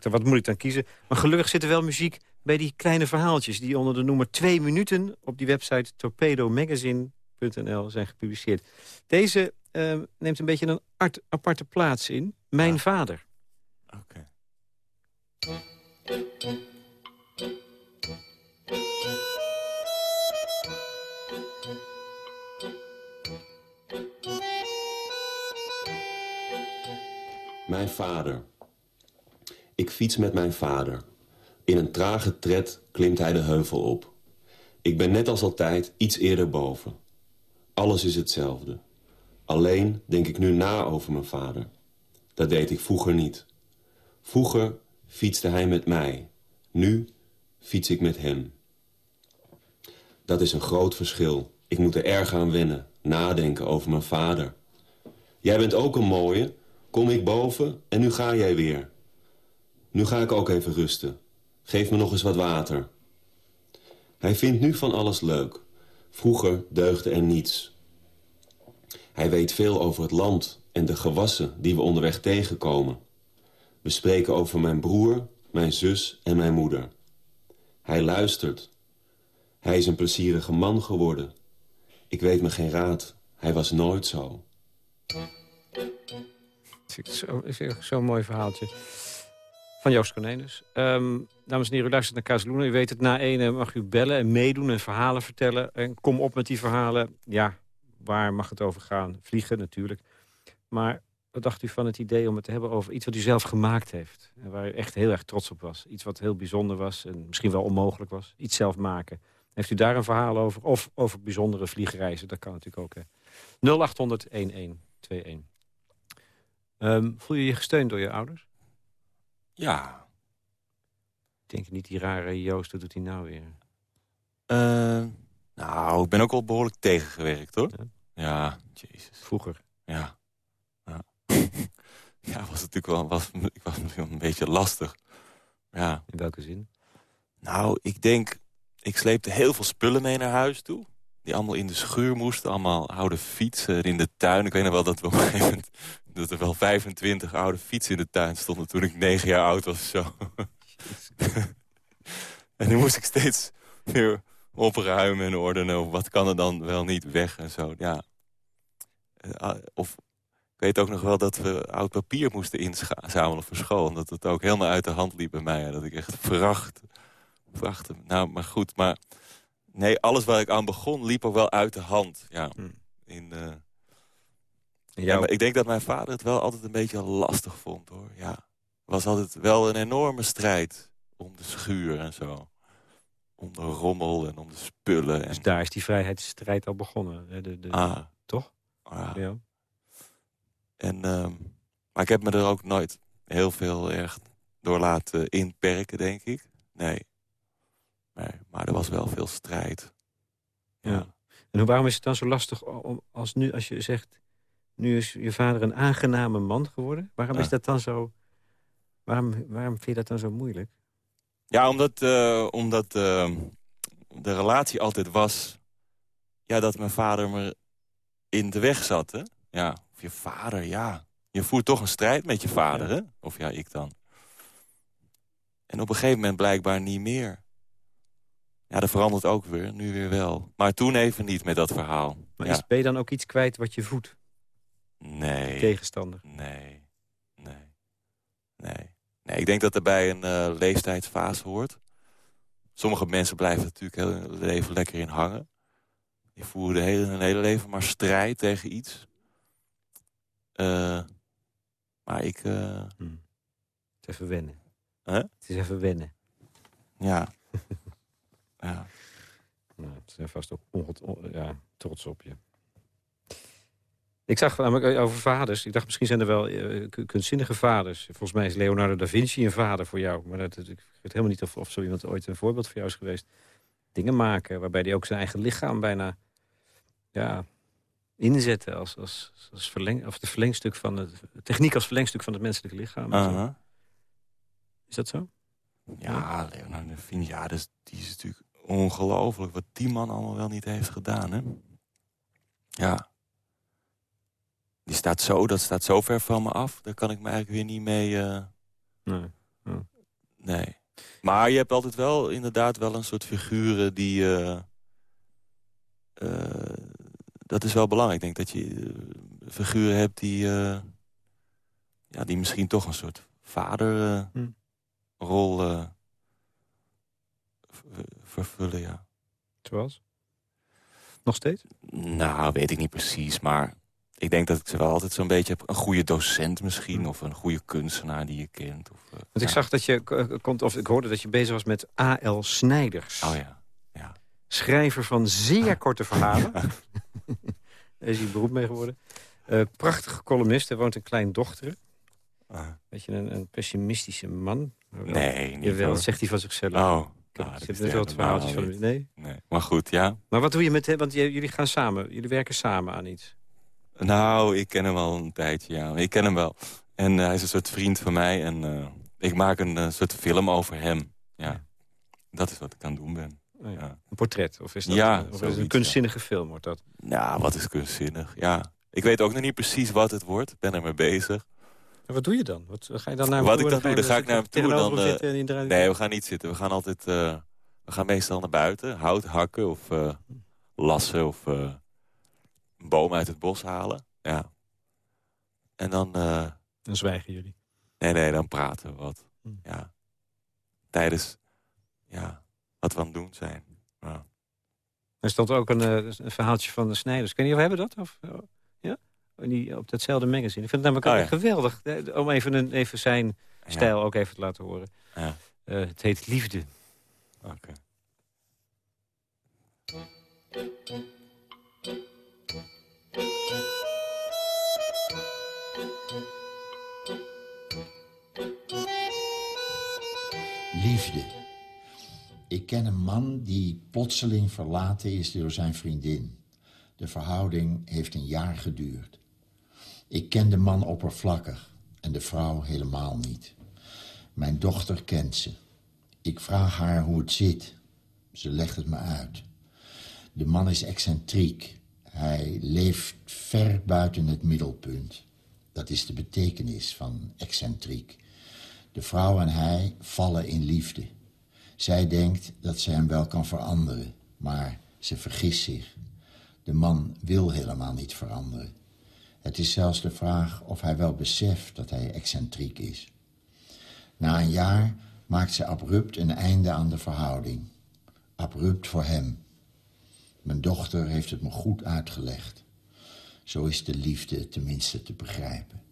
wat moet ik dan kiezen? Maar gelukkig zit er wel muziek bij die kleine verhaaltjes... die onder de noemer twee minuten op die website torpedomagazine.nl zijn gepubliceerd. Deze eh, neemt een beetje een art- aparte plaats in. Mijn Ah. vader. Oké. Mijn vader. Ik fiets met mijn vader. In een trage tred klimt hij de heuvel op. Ik ben net als altijd iets eerder boven. Alles is hetzelfde. Alleen denk ik nu na over mijn vader. Dat deed ik vroeger niet. Vroeger fietste hij met mij. Nu fiets ik met hem. Dat is een groot verschil. Ik moet er erg aan wennen. Nadenken over mijn vader. Jij bent ook een mooie. Kom ik boven en nu ga jij weer. Nu ga ik ook even rusten. Geef me nog eens wat water. Hij vindt nu van alles leuk. Vroeger deugde er niets. Hij weet veel over het land en de gewassen die we onderweg tegenkomen. We spreken over mijn broer, mijn zus en mijn moeder. Hij luistert. Hij is een plezierige man geworden. Ik weet me geen raad. Hij was nooit zo. Zo'n mooi verhaaltje. Van Joost Cornelis. Ehm dames en heren, u luistert naar Kazeluna. U weet het, na ene mag u bellen en meedoen en verhalen vertellen. En kom op met die verhalen. Ja, waar mag het over gaan? Vliegen natuurlijk. Maar wat dacht u van het idee om het te hebben over iets wat u zelf gemaakt heeft? En waar u echt heel erg trots op was. Iets wat heel bijzonder was en misschien wel onmogelijk was. Iets zelf maken. Heeft u daar een verhaal over? Of over bijzondere vliegreizen? Dat kan natuurlijk ook. hè. 0800-1121. Ehm, voel je je gesteund door je ouders? Ja. Ik denk niet die rare Joost, wat doet hij nou weer? Eh, nou, ik ben ook al behoorlijk tegengewerkt, hoor. Ja? Ja, jezus. Vroeger. Ja. Ja, ja was natuurlijk wel, was, ik was misschien wel een beetje lastig. Ja. In welke zin? Nou, ik denk, ik sleepte heel veel spullen mee naar huis toe. Die allemaal in de schuur moesten. Allemaal oude fietsen in de tuin. Ik weet nog wel dat we op een gegeven moment... dat er wel 25 oude fietsen in de tuin stonden... toen ik negen jaar oud was zo. en nu moest ik steeds weer opruimen en ordenen. Wat kan er dan wel niet weg en zo. Ja. Eh, Of ik weet ook nog wel dat we oud papier moesten inzamelen voor school. Omdat het ook helemaal uit de hand liep bij mij. Dat ik echt vracht... Prachtig. Nou, maar goed, maar... Nee, alles waar ik aan begon liep ook wel uit de hand. Ja, Hm. in, eh, En ja, maar ik denk dat mijn vader het wel altijd een beetje lastig vond, hoor. Ja, was altijd wel een enorme strijd om de schuur en zo. Om de rommel en om de spullen. En, dus daar is die vrijheidsstrijd al begonnen. hè, De, de, ah, Toch? ja. Ja. En, ehm, maar ik heb me er ook nooit heel veel erg door laten inperken, denk ik. Nee. Nee maar er was wel veel strijd. Ja. En hoe- waarom is het dan zo lastig om, als nu, als je zegt... Nu is je vader een aangename man geworden. Waarom Ja. is dat dan zo... Waarom, waarom vind je dat dan zo moeilijk? Ja, omdat, eh, omdat eh, de relatie altijd was... Ja, dat mijn vader me in de weg zat, hè? Ja, of je vader, ja. Je voert toch een strijd met je vader, hè? Of ja, ik dan. En op een gegeven moment blijkbaar niet meer. Ja, dat verandert ook weer, nu weer wel. Maar toen even niet met dat verhaal. Maar ja. is, ben je dan ook iets kwijt wat je voedt, Nee. tegenstander? Nee, nee, nee. Nee, ik denk dat er bij een eh, leeftijdsfase hoort. Sommige mensen blijven natuurlijk heel hun leven lekker in hangen. Die voeren de hele, hun hele leven maar strijd tegen iets. Eh, maar ik, Hm. Het is even wennen. Hè? Het is even wennen. ja. ja. Nou, ze zijn vast ook ja, trots op je. Ik zag namelijk over vaders. Ik dacht, misschien zijn er wel eh, ku- kunstzinnige vaders. Volgens mij is Leonardo da Vinci een vader voor jou. Maar dat, ik weet helemaal niet of, of zo iemand ooit een voorbeeld voor jou is geweest. Dingen maken waarbij hij ook zijn eigen lichaam bijna ja, inzette als, als, als verleng, of de verlengstuk van het techniek als verlengstuk van het menselijke lichaam. Is dat zo? Ja, Leonardo da Vinci, ja, dus die is natuurlijk ongelooflijk wat die man allemaal wel niet heeft gedaan, hè? Ja. Die staat zo, dat staat zo ver van me af. Daar kan ik me eigenlijk weer niet mee... eh, Nee. Nee. Maar je hebt altijd wel inderdaad wel een soort figuren die... eh, eh, dat is wel belangrijk. Ik denk dat je figuren hebt die... ja, die misschien toch een soort vaderrol Hm. Eh, vervullen, ja. Zoals? Nog steeds? Nou, weet ik niet precies, maar... Ik denk dat ik ze wel altijd zo'n beetje heb. Een goede docent misschien, Hm. of een goede kunstenaar die je kent. Of, eh, Want ja. ik zag dat je eh, komt, of ik hoorde dat je bezig was met A.L. Snijders. Oh ja. Schrijver van zeer korte verhalen. Daar is hij beroemd mee geworden. Eh, prachtige columnist, hij woont in Kleindochteren. Ah. Beetje een, een pessimistische man. Nee, niet Jawel, dat zegt hij van zichzelf. Oh, nou, dat net is wel verhaaltjes van niet. Nee? Nee. Maar goed, ja. Maar wat doe je met hem? Want jullie gaan samen. Jullie werken samen aan iets. Nou, ik ken hem al een tijdje, ja. Ik ken hem wel. En eh, hij is een soort vriend van mij. En eh, ik maak een eh, soort film over hem. Ja. Ja. Dat is wat ik aan het doen ben. Oh ja. Ja. Een portret? Of is dat of is zoiets, een kunstzinnige film? Wordt dat? Nou, wat is kunstzinnig. Ja. Ik weet ook nog niet precies wat het wordt. Ik ben ermee bezig. En wat doe je dan? Wat, ga je dan naar hem Wat toe ik dan doe, dan ga ik naar hem toe, dan, eh, Nee, we gaan niet zitten. We gaan altijd... eh, we gaan meestal naar buiten. Hout hakken of eh, lassen of een boom uit het bos halen. Ja. En dan... Dan zwijgen jullie. Nee, nee, dan praten we wat. Hm. Ja. Tijdens ja, wat we aan het doen zijn. Ja. Er stond ook een, een verhaaltje van de Snijders. Of we hebben dat? Of, die, op datzelfde magazine. Ik vind het namelijk Oh, ja. geweldig. Om even, een, even zijn stijl ook even te laten horen. Ja. Eh, het heet Liefde. Oké. Liefde. Ik ken een man die plotseling verlaten is door zijn vriendin. De verhouding heeft een jaar geduurd. Ik ken de man oppervlakkig en de vrouw helemaal niet. Mijn dochter kent ze. Ik vraag haar hoe het zit. Ze legt het me uit. De man is excentriek. Hij leeft ver buiten het middelpunt. Dat is de betekenis van excentriek. De vrouw en hij vallen in liefde. Zij denkt dat ze hem wel kan veranderen, maar ze vergist zich. De man wil helemaal niet veranderen. Het is zelfs de vraag of hij wel beseft dat hij excentriek is. Na een jaar maakt ze abrupt een einde aan de verhouding. Abrupt voor hem. Mijn dochter heeft het me goed uitgelegd. Zo is de liefde tenminste te begrijpen.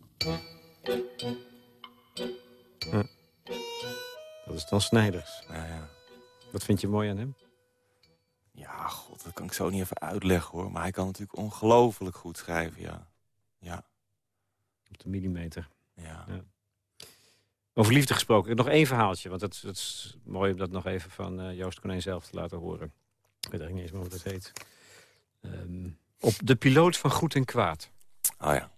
Dat is dan Snijders. Ja, ja. Wat vind je mooi aan hem? ja, god, dat kan ik zo niet even uitleggen hoor. Maar hij kan natuurlijk ongelooflijk goed schrijven, ja. Ja, Op de millimeter. ja. Ja. Over liefde gesproken. Nog één verhaaltje. Want het, het is mooi om dat nog even van eh, Joost Konijn zelf te laten horen. Ik weet eigenlijk niet eens meer hoe dat heet. Ehm, op de piloot van goed en kwaad. Oh ja.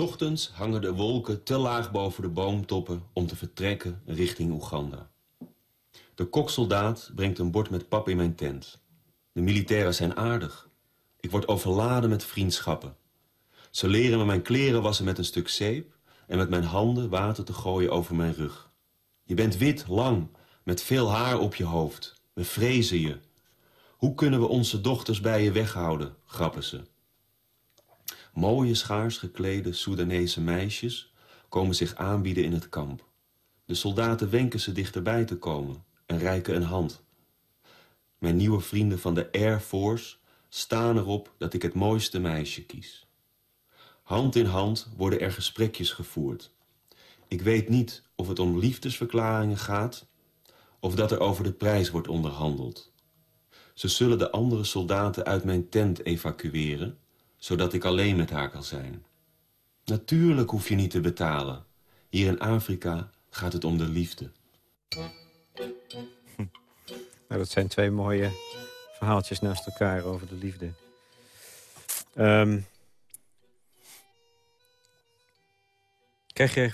Ochtends hangen de wolken te laag boven de boomtoppen om te vertrekken richting Oeganda. De koksoldaat brengt een bord met pap in mijn tent. De militairen zijn aardig. Ik word overladen met vriendschappen. Ze leren me mijn kleren wassen met een stuk zeep... en met mijn handen water te gooien over mijn rug. Je bent wit, lang, met veel haar op je hoofd. We vrezen je. Hoe kunnen we onze dochters bij je weghouden, grappen ze. Mooie schaars geklede Soedanese meisjes komen zich aanbieden in het kamp. De soldaten wenken ze dichterbij te komen en reiken een hand. Mijn nieuwe vrienden van de Air Force staan erop dat ik het mooiste meisje kies. Hand in hand worden er gesprekjes gevoerd. Ik weet niet of het om liefdesverklaringen gaat... of dat er over de prijs wordt onderhandeld. Ze zullen de andere soldaten uit mijn tent evacueren zodat ik alleen met haar kan zijn. Natuurlijk hoef je niet te betalen. Hier in Afrika gaat het om de liefde. Nou, dat zijn twee mooie verhaaltjes naast elkaar over de liefde. Um, krijg je,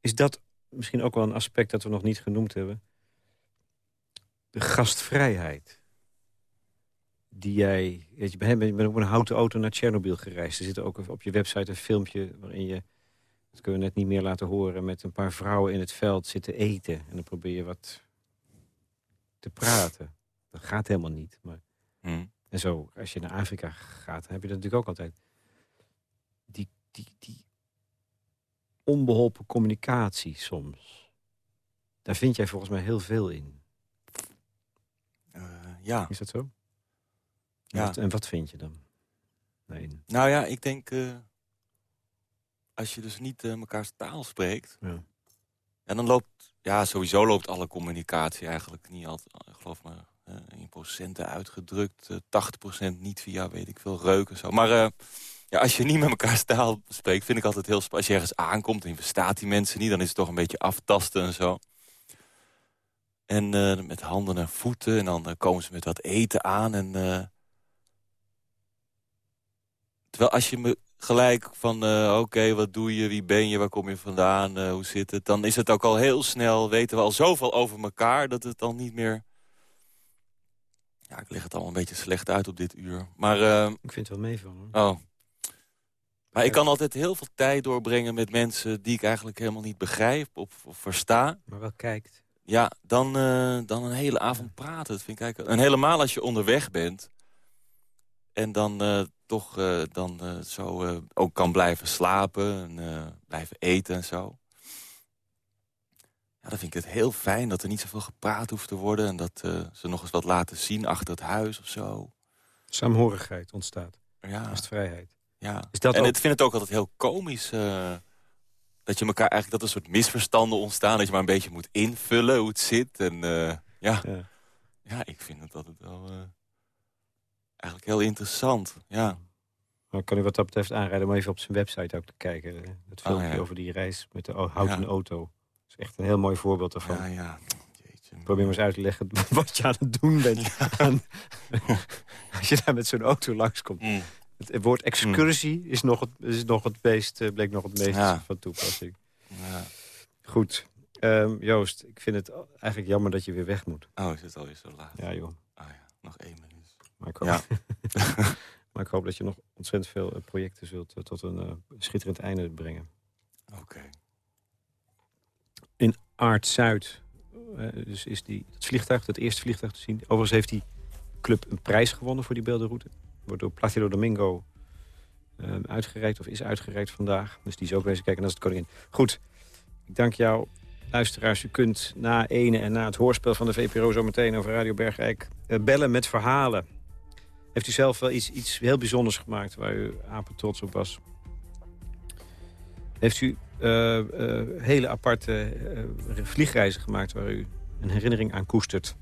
is dat misschien ook wel een aspect dat we nog niet genoemd hebben? De gastvrijheid die jij... Weet je, ben, ben op een houten auto naar Tsjernobyl gereisd. Er zit ook op je website een filmpje waarin je... dat kunnen we net niet meer laten horen... met een paar vrouwen in het veld zitten eten. En dan probeer je wat te praten. Dat gaat helemaal niet. Maar... Hmm. En zo, als je naar Afrika gaat, dan heb je dat natuurlijk ook altijd. Die, die, die onbeholpen communicatie soms. Daar vind jij volgens mij heel veel in. Uh, ja. Is dat zo? Ja. en wat vind je dan? Nee. Nou ja, ik denk... Uh, als je dus niet uh, mekaars taal spreekt... Ja. En dan loopt... Ja, sowieso loopt alle communicatie eigenlijk niet altijd... Geloof maar uh, in procenten uitgedrukt. 80% niet via, weet ik veel, reuken zo. Maar ja, als je niet met mekaars taal spreekt... vind ik altijd heel spannend. Als je ergens aankomt en je verstaat die mensen niet... dan is het toch een beetje aftasten en zo. En met handen en voeten. En dan komen ze met wat eten aan. En Terwijl als je me gelijk van, uh, oké, wat doe je, wie ben je, waar kom je vandaan, uh, hoe zit het... dan is het ook al heel snel, weten we al zoveel over elkaar... dat het dan niet meer... Ja, ik leg het al een beetje slecht uit op dit uur. Maar, uh, ik vind het wel mee van. Hoor. Oh. Maar ik kan altijd heel veel tijd doorbrengen met mensen... die ik eigenlijk helemaal niet begrijp of, of versta. Maar wel kijkt. Ja, dan, dan een hele avond praten. Dat vind ik eigenlijk... En helemaal als je onderweg bent... en dan toch uh, dan uh, zo ook kan blijven slapen en blijven eten en zo. Ja, dan vind ik het heel fijn dat er niet zoveel gepraat hoeft te worden... en dat ze nog eens wat laten zien achter het huis of zo. Saamhorigheid ontstaat. Ja. vrijheid. Ja. Is dat en ik vind het ook altijd heel komisch... dat je elkaar eigenlijk dat er een soort misverstanden ontstaan... dat je maar een beetje moet invullen hoe het zit. En ja, ja. ja ik vind het altijd wel eigenlijk heel interessant, ja. Kan u wat dat betreft aanrijden om even op zijn website ook te kijken. Het oh, filmpje over die reis met de houten auto. Dat is echt een heel mooi voorbeeld daarvan. Ja, ja. Probeer maar eens uit te leggen wat je aan het doen bent. als je daar met zo'n auto langskomt. Mm. Het woord excursie is, nog het, is nog het meest, eh, bleek nog het meest van toepassing. Ja. Goed. Um, Joost, ik vind het eigenlijk jammer dat je weer weg moet. Oh, is het alweer zo laat? Ja, joh. Oh ja, nog één minuut. Maar ik hoop, ja. maar ik hoop dat je nog ontzettend veel eh, projecten zult eh, tot een uh, schitterend einde brengen. Oké. In Aard Zuid dus is die, het vliegtuig, het eerste vliegtuig te zien. Overigens heeft die club een prijs gewonnen voor die beeldenroute. Wordt door Placido Domingo uh, uitgereikt of is uitgereikt vandaag. Dus die is ook bezig kijken. En dat is het koningin. Goed, ik dank jou Luisteraars, u kunt na ene en na het hoorspel van de VPRO... zometeen over Radio Bergijk bellen met verhalen. Heeft u zelf wel iets, iets heel bijzonders gemaakt waar u apen trots op was? Heeft u uh, uh, hele aparte uh, vliegreizen gemaakt waar u een herinnering aan koestert?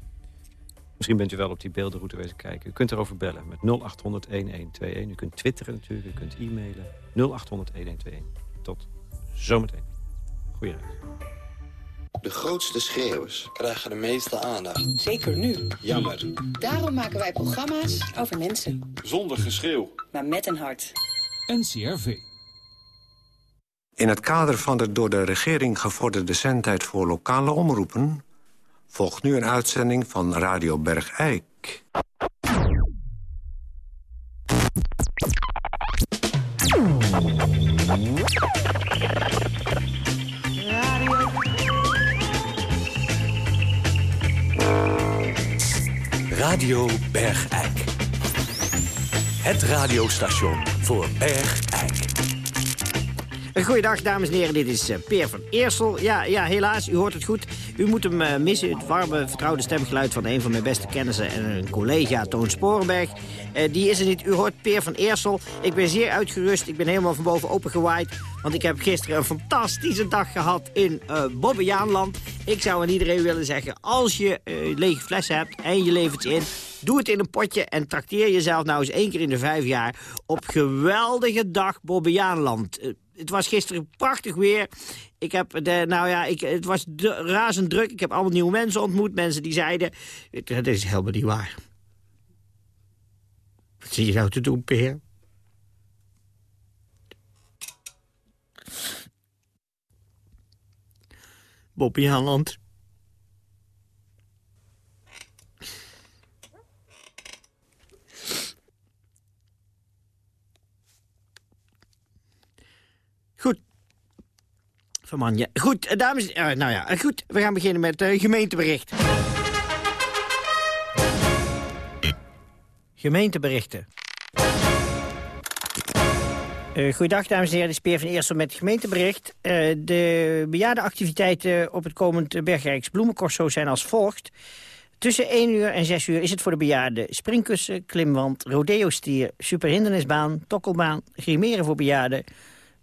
Misschien bent u wel op die beeldenroute wezen kijken. U kunt erover bellen met 0800-1121. U kunt twitteren natuurlijk, u kunt e-mailen. 0800-1121. Tot zometeen. Goeiedag. De grootste schreeuwers krijgen de meeste aandacht. Zeker nu. Jammer. Daarom maken wij programma's over mensen. Zonder geschreeuw. Maar met een hart. NCRV. In het kader van de door de regering gevorderde zendtijd voor lokale omroepen... volgt nu een uitzending van Radio Bergijk. Radio Bergijk. Het radiostation voor Bergijk. Goeiedag, dames en heren. Dit is uh, Peer van Eersel. Ja, ja, helaas, u hoort het goed. U moet hem uh, missen. Het warme, vertrouwde stemgeluid van een van mijn beste kennissen... en een collega, Toon Sporenberg. Uh, die is er niet. U hoort Peer van Eersel. Ik ben zeer uitgerust. Ik ben helemaal van boven opengewaaid. Want ik heb gisteren een fantastische dag gehad in uh, Bobbejaanland. Ik zou aan iedereen willen zeggen... als je lege flessen hebt en je levert ze in... Doe het in een potje en trakteer jezelf nou eens één keer in de vijf jaar... op geweldige dag Bobbejaanland het was gisteren prachtig weer. Ik heb de, nou ja, ik, het was razend druk. Ik heb allemaal nieuwe mensen ontmoet. Mensen die zeiden, dat is helemaal niet waar. Wat zie je nou te doen, Peer? Bobby Haaland. Goed. Van. Goed, dames en uh, Nou ja, goed. We gaan beginnen met uh, gemeentebericht. Gemeenteberichten. Uh, goeiedag, dames en heren. De Speer van Eersel met het gemeentebericht. Uh, de bejaardenactiviteiten op het komend Bergrijks bloemencorso zijn als volgt. Tussen 1 uur en 6 uur is het voor de bejaarden springkussen, klimwand, rodeo-stier, superhindernisbaan, tokkelbaan, grimeren voor bejaarden,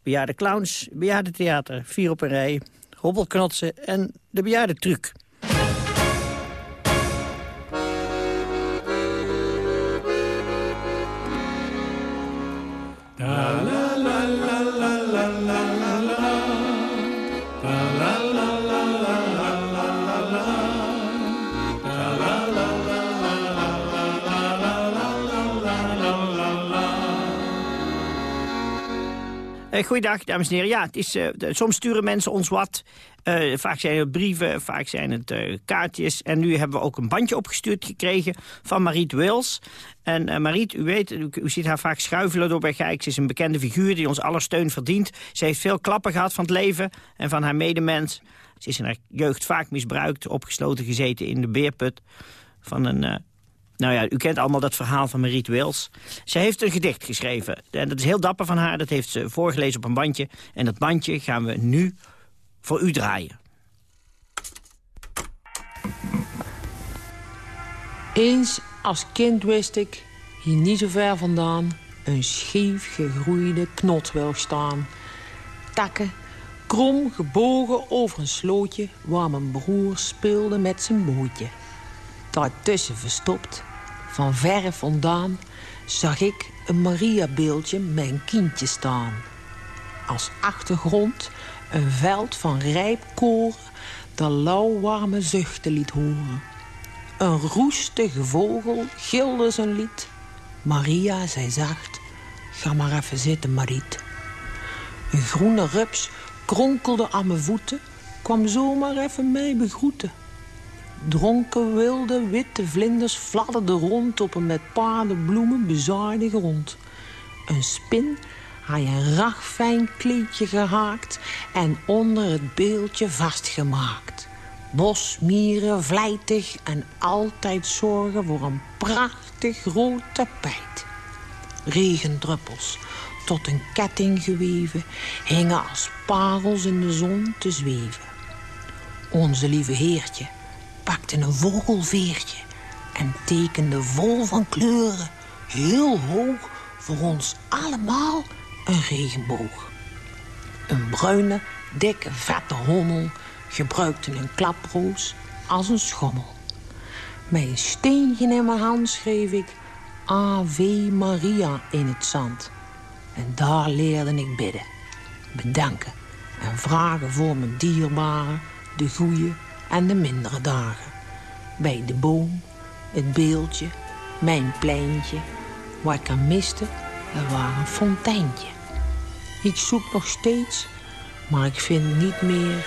bejaarde clowns, bejaarde theater, vier op een rij, hobbelknotsen en de bejaarde truc. Goeiedag, dames en heren. Ja, het is, uh, de, soms sturen mensen ons wat. Uh, vaak zijn het brieven, vaak zijn het kaartjes. En nu hebben we ook een bandje opgestuurd gekregen van Mariet Wils. En Mariet, u weet, u, ziet haar vaak schuifelen door bij Gijk. Ze is een bekende figuur die ons aller steun verdient. Ze heeft veel klappen gehad van het leven en van haar medemens. Ze is in haar jeugd vaak misbruikt, opgesloten gezeten in de beerput van een nou ja, u kent allemaal dat verhaal van Mariet Wils. Ze heeft een gedicht geschreven. En dat is heel dapper van haar. Dat heeft ze voorgelezen op een bandje. En dat bandje gaan we nu voor u draaien. Eens als kind wist ik, hier niet zo ver vandaan... een scheef gegroeide knotwilg staan. Takken, krom gebogen over een slootje... waar mijn broer speelde met zijn bootje. Daartussen verstopt van verre vandaan zag ik een Maria-beeldje een kindje staan. Als achtergrond een veld van rijp koren dat lauwwarme zuchten liet horen. Een roestige vogel gilde zijn lied. Maria zei zacht, ga maar even zitten, Mariet. Een groene rups kronkelde aan mijn voeten, kwam zomaar even mij begroeten. Dronken wilde witte vlinders fladderden rond op een met paardenbloemen bezaaide grond. Een spin had een ragfijn kleedje gehaakt en onder het beeldje vastgemaakt. Bosmieren vlijtig en altijd zorgen voor een prachtig rood tapijt. Regendruppels tot een ketting geweven hingen als parels in de zon te zweven. Onze lieve heertje pakte een vogelveertje en tekende vol van kleuren, heel hoog, voor ons allemaal een regenboog. Een bruine, dikke, vette hommel gebruikte een klaproos als een schommel. Met een steentje in mijn hand schreef ik Ave Maria in het zand. En daar leerde ik bidden, bedanken en vragen voor mijn dierbaren, de goede en de mindere dagen. Bij de boom, het beeldje, mijn pleintje. Wat ik er miste, er was een fonteintje. Ik zoek nog steeds, maar ik vind niet meer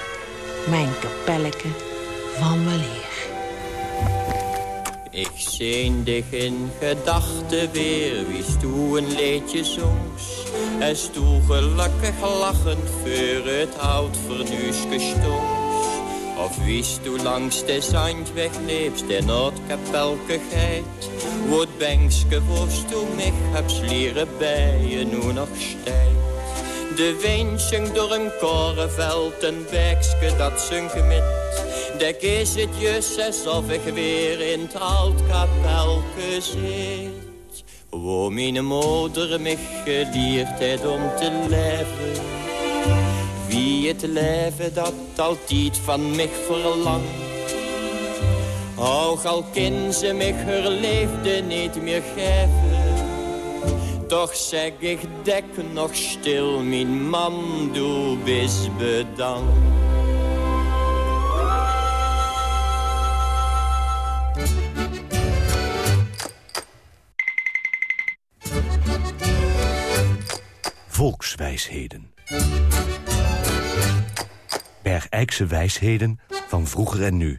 mijn kapelleke van weleer. Ik zeendig in gedachten weer, wie stoe een leedje zongs. En stoel gelukkig lachend voor het oud stongs. Of wie stoe langs de zandweg leefst in het kapelke geit. Wordt bengske voor stoel mich heb slieren bij je nu nog stijt. De zingt door een korenveld, een bekske dat zing gemit. Dek is het jus alsof ik weer in het oud kapelke zit. Wo mijn moeder mich geleerd heeft om te leven. Het leven dat altijd van mich verlangt. Ook al kin ze mich haar leefde niet meer geven. Toch zeg ik dek nog stil, mijn man, doe bis bedankt. Volkswijsheden. Bergijkse wijsheden van vroeger en nu.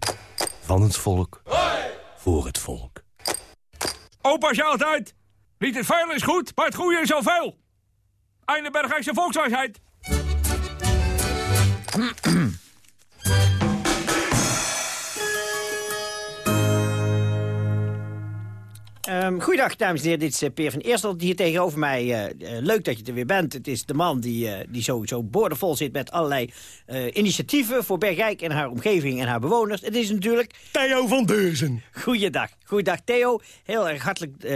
Van het volk, voor het volk. Opa zei altijd, niet het veel is goed, maar het goede is zoveel. Einde Bergijkse volkswijsheid. Um, goeiedag, dames en heren. Dit is uh, Peer van Eerstel hier tegenover mij. Uh, uh, leuk dat je er weer bent. Het is de man die, die zo, zo boordevol zit met allerlei initiatieven... voor Bergijk en haar omgeving en haar bewoners. Het is natuurlijk... Theo van Deurzen. Goeiedag. Goeiedag, Theo. Heel erg hartelijk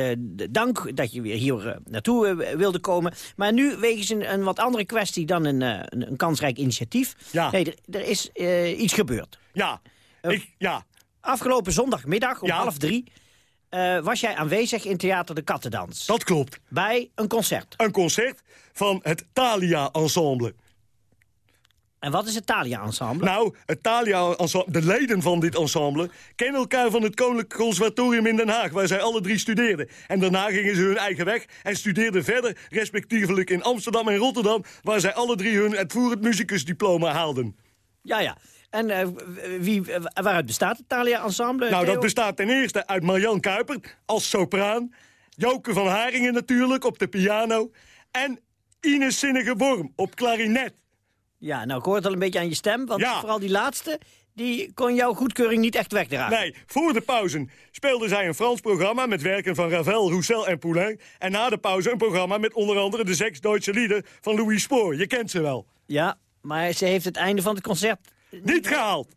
dank dat je weer hier naartoe wilde komen. Maar nu wegens een, een wat andere kwestie dan een, een, een kansrijk initiatief. Ja. Nee, er, er is iets gebeurd. Ja. Ik, ja. Afgelopen zondagmiddag om Ja. half drie... Eh, was jij aanwezig in Theater de Kattendans. Dat klopt. Bij een concert. Een concert van het Thalia Ensemble. En wat is het Thalia Ensemble? Nou, het Thalia Ensemble, de leden van dit ensemble... kennen elkaar van het Koninklijk Conservatorium in Den Haag... waar zij alle drie studeerden. En daarna gingen ze hun eigen weg en studeerden verder... respectievelijk in Amsterdam en Rotterdam... waar zij alle drie hun uitvoerend muzikusdiploma haalden. Ja, ja. En eh, wie, waaruit bestaat het Thalia Ensemble? Nou, Theo? dat bestaat ten eerste uit Marjan Kuiper als sopraan... Joke van Haringen natuurlijk op de piano... en Ines Zinnige Worm op klarinet. Ja, nou, ik hoor het al een beetje aan je stem. Want Ja. vooral die laatste, die kon jouw goedkeuring niet echt wegdragen. Nee, voor de pauze speelden zij een Frans programma... met werken van Ravel, Roussel en Poulain... en na de pauze een programma met onder andere de zes Duitse lieden van Louis Spoor. Je kent ze wel. Ja, maar ze heeft het einde van het concert... Niet gehaald.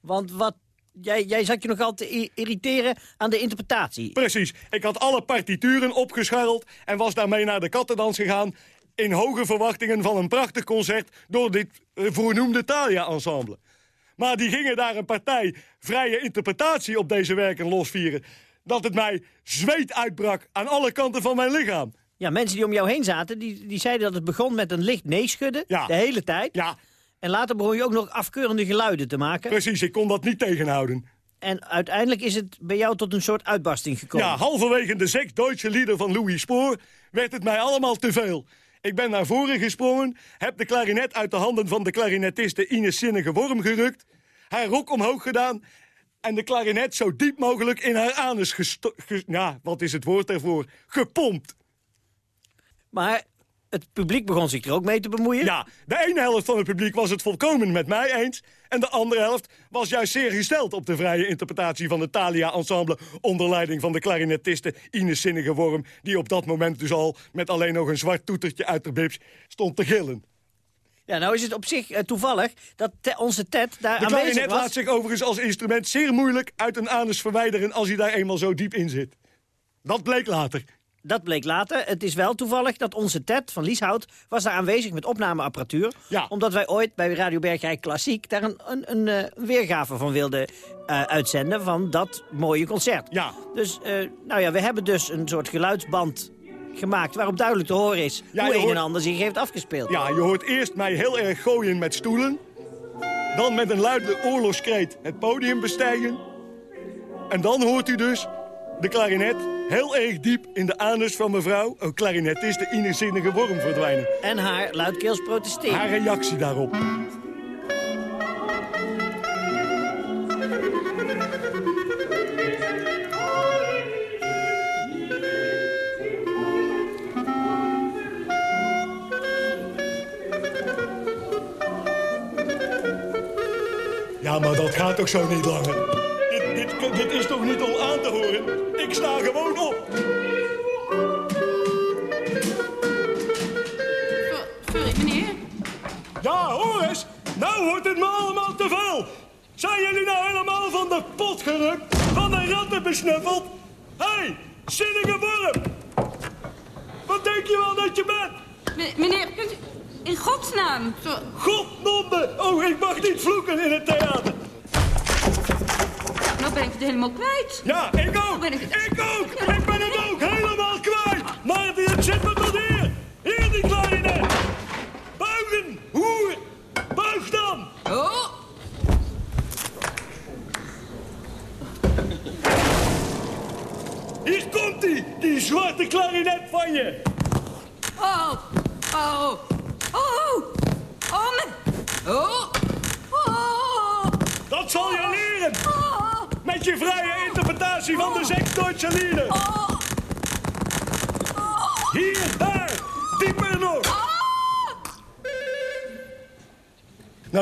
Want wat... Jij, jij zat je nogal te irriteren aan de interpretatie. Precies. Ik had alle partituren opgescharreld... en was daarmee naar de kattendans gegaan... in hoge verwachtingen van een prachtig concert... door dit eh, voornoemde Thalia-ensemble. Maar die gingen daar een partij vrije interpretatie op deze werken losvieren... dat het mij zweet uitbrak aan alle kanten van mijn lichaam. Ja, mensen die om jou heen zaten, die, die zeiden dat het begon met een licht neeschudden. Ja. De hele tijd. Ja. En later begon je ook nog afkeurende geluiden te maken. Precies, ik kon dat niet tegenhouden. En uiteindelijk is het bij jou tot een soort uitbarsting gekomen. Ja, halverwege de zes Duitse lieder van Louis Spoor werd het mij allemaal te veel. Ik ben naar voren gesprongen, heb de klarinet uit de handen van de klarinetiste Ines Zinnige Worm gerukt, haar rok omhoog gedaan en de klarinet zo diep mogelijk in haar anus gesto... ge- ja, wat is het woord daarvoor? Gepompt. Maar het publiek begon zich er ook mee te bemoeien. Ja, de ene helft van het publiek was het volkomen met mij eens... en de andere helft was juist zeer gesteld op de vrije interpretatie van het Thalia-ensemble... onder leiding van de klarinetiste Ines Zinnige Worm... die op dat moment dus al met alleen nog een zwart toetertje uit de bips stond te gillen. Ja, nou is het op zich eh, toevallig dat te- onze Ted daar De aanwezig klarinet was. laat zich overigens als instrument zeer moeilijk uit een anus verwijderen... als hij daar eenmaal zo diep in zit. Dat bleek later. Dat bleek later. Het is wel toevallig dat onze Ted van Lieshout was daar aanwezig met opnameapparatuur. Ja. Omdat wij ooit bij Radio Bergrijk Klassiek daar een, een, een eh, weergave van wilden eh, uitzenden van dat mooie concert. Ja. Dus, eh, nou ja, we hebben dus een soort geluidsband gemaakt waarop duidelijk te horen is Ja, hoe een hoort- en ander zich heeft afgespeeld. Ja, je hoort eerst mij heel erg gooien met stoelen. Dan met een luide oorlogskreet het podium bestijgen. En dan hoort u dus de klarinet heel erg diep in de anus van mevrouw... een klarinetist de innerzinnige worm verdwijnen. En haar luidkeels protesteren. Haar reactie daarop. Ja, maar dat gaat toch zo niet langer? Dit, is toch niet om aan te horen? Ik sta gewoon op. Sorry, meneer. Ja, hoor eens. Nou wordt het me allemaal te veel. Zijn jullie nou helemaal van de pot gerukt? Van de ratten besnuffeld? Hé, hey, zinnige worm. Wat denk je wel dat je bent? Me- meneer. In godsnaam. Godnonde! Oh, ik mag niet vloeken in het theater. Nou ben ik het helemaal kwijt. Ja, ik ook. Ik, het... ik ook. Ik ben het ook helemaal kwijt.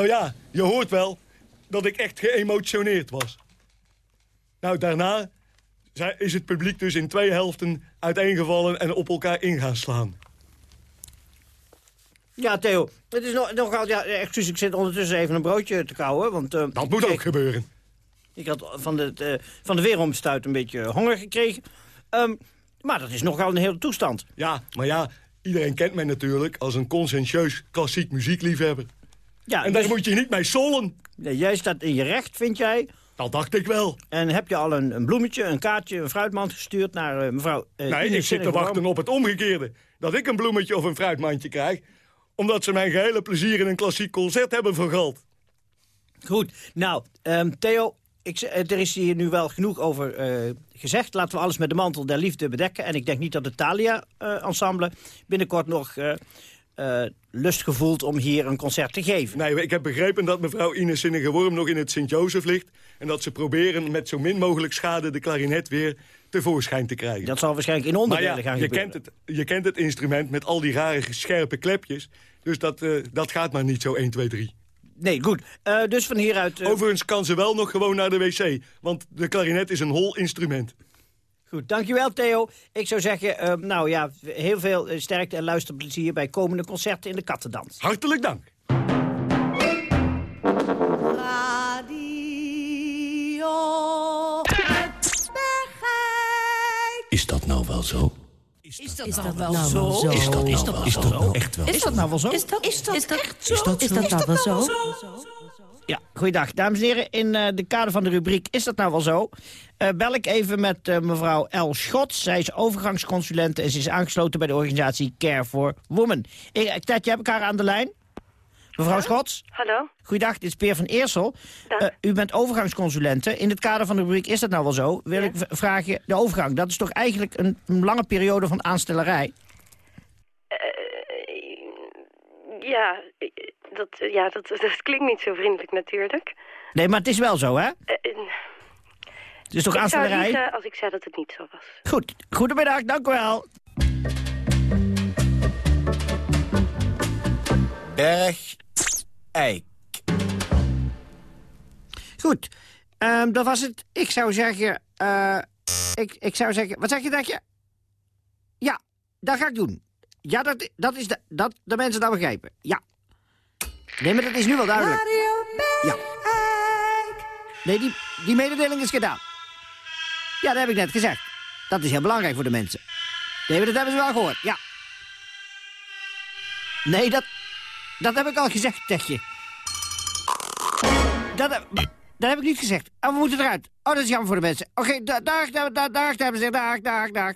Nou ja, je hoort wel dat ik echt geëmotioneerd was. Nou, daarna is het publiek dus in twee helften uiteengevallen en op elkaar in gaan slaan. Ja, Theo, het is nog, nogal... Ja, excuus, ik zit ondertussen even een broodje te kauwen, want... eh, Dat moet ook gebeuren. Ik had van de, de- van de weeromstuit een beetje honger gekregen. Ehm, maar dat is nogal een hele toestand. Ja, maar ja, iedereen kent mij natuurlijk als een conscientieus klassiek muziekliefhebber. Ja, en daar dus- moet je niet mee sollen. Nee, jij staat in je recht, vind jij? Dat dacht ik wel. En heb je al een, een bloemetje, een kaartje, een fruitmand gestuurd naar eh, mevrouw... eh, nee, ik zit te wachten op het omgekeerde. Dat ik een bloemetje of een fruitmandje krijg. Omdat ze mijn gehele plezier in een klassiek concert hebben vergald. Goed, nou, ehm, Theo, ik, eh, er is hier nu wel genoeg over gezegd. Laten we alles met de mantel der liefde bedekken. En ik denk niet dat het Thalia-ensemble binnenkort nog eh, lust gevoelt om hier een concert te geven. Nee, ik heb begrepen dat mevrouw Ines Zinnige Worm nog in het Sint-Jozef ligt. En dat ze proberen met zo min mogelijk schade de klarinet weer tevoorschijn te krijgen. Dat zal waarschijnlijk in Maar onderdelen ja, gaan je gebeuren. kent, het, je kent het instrument met al die rare scherpe klepjes. Dus dat, eh, dat gaat maar niet zo 1, 2, 3. Nee, goed. Eh, dus van hieruit... Overigens kan ze wel nog gewoon naar de wc. Want de klarinet is een hol instrument. Goed, dankjewel Theo. Ik zou zeggen, eh, nou ja, heel veel eh, sterkte en luisterplezier... bij komende concerten in de Kattendans. Hartelijk dank. Is dat nou wel zo? Is dat, nou wel zo? zo? Is dat, Is nou, dat wel is dat nou echt wel Is dat nou wel zo? Is dat, is dat, Is dat echt zo? zo? Is dat, nou wel zo? Ja, goeiedag. Dames en heren, in eh, de kader van de rubriek Is dat nou wel zo? Eh, bel ik even met eh, mevrouw El Schots. Zij is overgangsconsulente en ze is aangesloten bij de organisatie Care for Women. Ik, Tetje, heb ik haar aan de lijn? Mevrouw Schots? Hallo? Goeiedag, dit is Peer van Eersel. Eh, u bent overgangsconsulente. In het kader van de rubriek Is dat nou wel zo? Wil ik vragen, de overgang, dat is toch eigenlijk een, een lange periode van aanstellerij? Ja, eh, dat, ja dat, dat klinkt niet zo vriendelijk natuurlijk. Nee, maar het is wel zo, hè? Het is toch ik zou aanstellerij? liegen als ik zei dat het niet zo was. Goed, goedemiddag, dank u wel. Berg, eik. Goed, ehm, dat was het. Ik zou zeggen, eh, ik, ik zou zeggen, wat zeg je, dat je? Ja, dat ga ik doen. Ja, dat, dat is de, dat de mensen dat begrijpen. Ja. Nee, maar dat is nu wel duidelijk. Ja. Nee, die, die mededeling is gedaan. Ja, dat heb ik net gezegd. Dat is heel belangrijk voor de mensen. Nee, maar dat hebben ze wel gehoord, ja. Nee, dat, dat heb ik al gezegd tegen je. Dat, heb- ik niet gezegd. Oh, we moeten eruit. Oh, dat is jammer voor de mensen. Oké, da- dag, dag, dag, dag, en. Dag, dag, dag.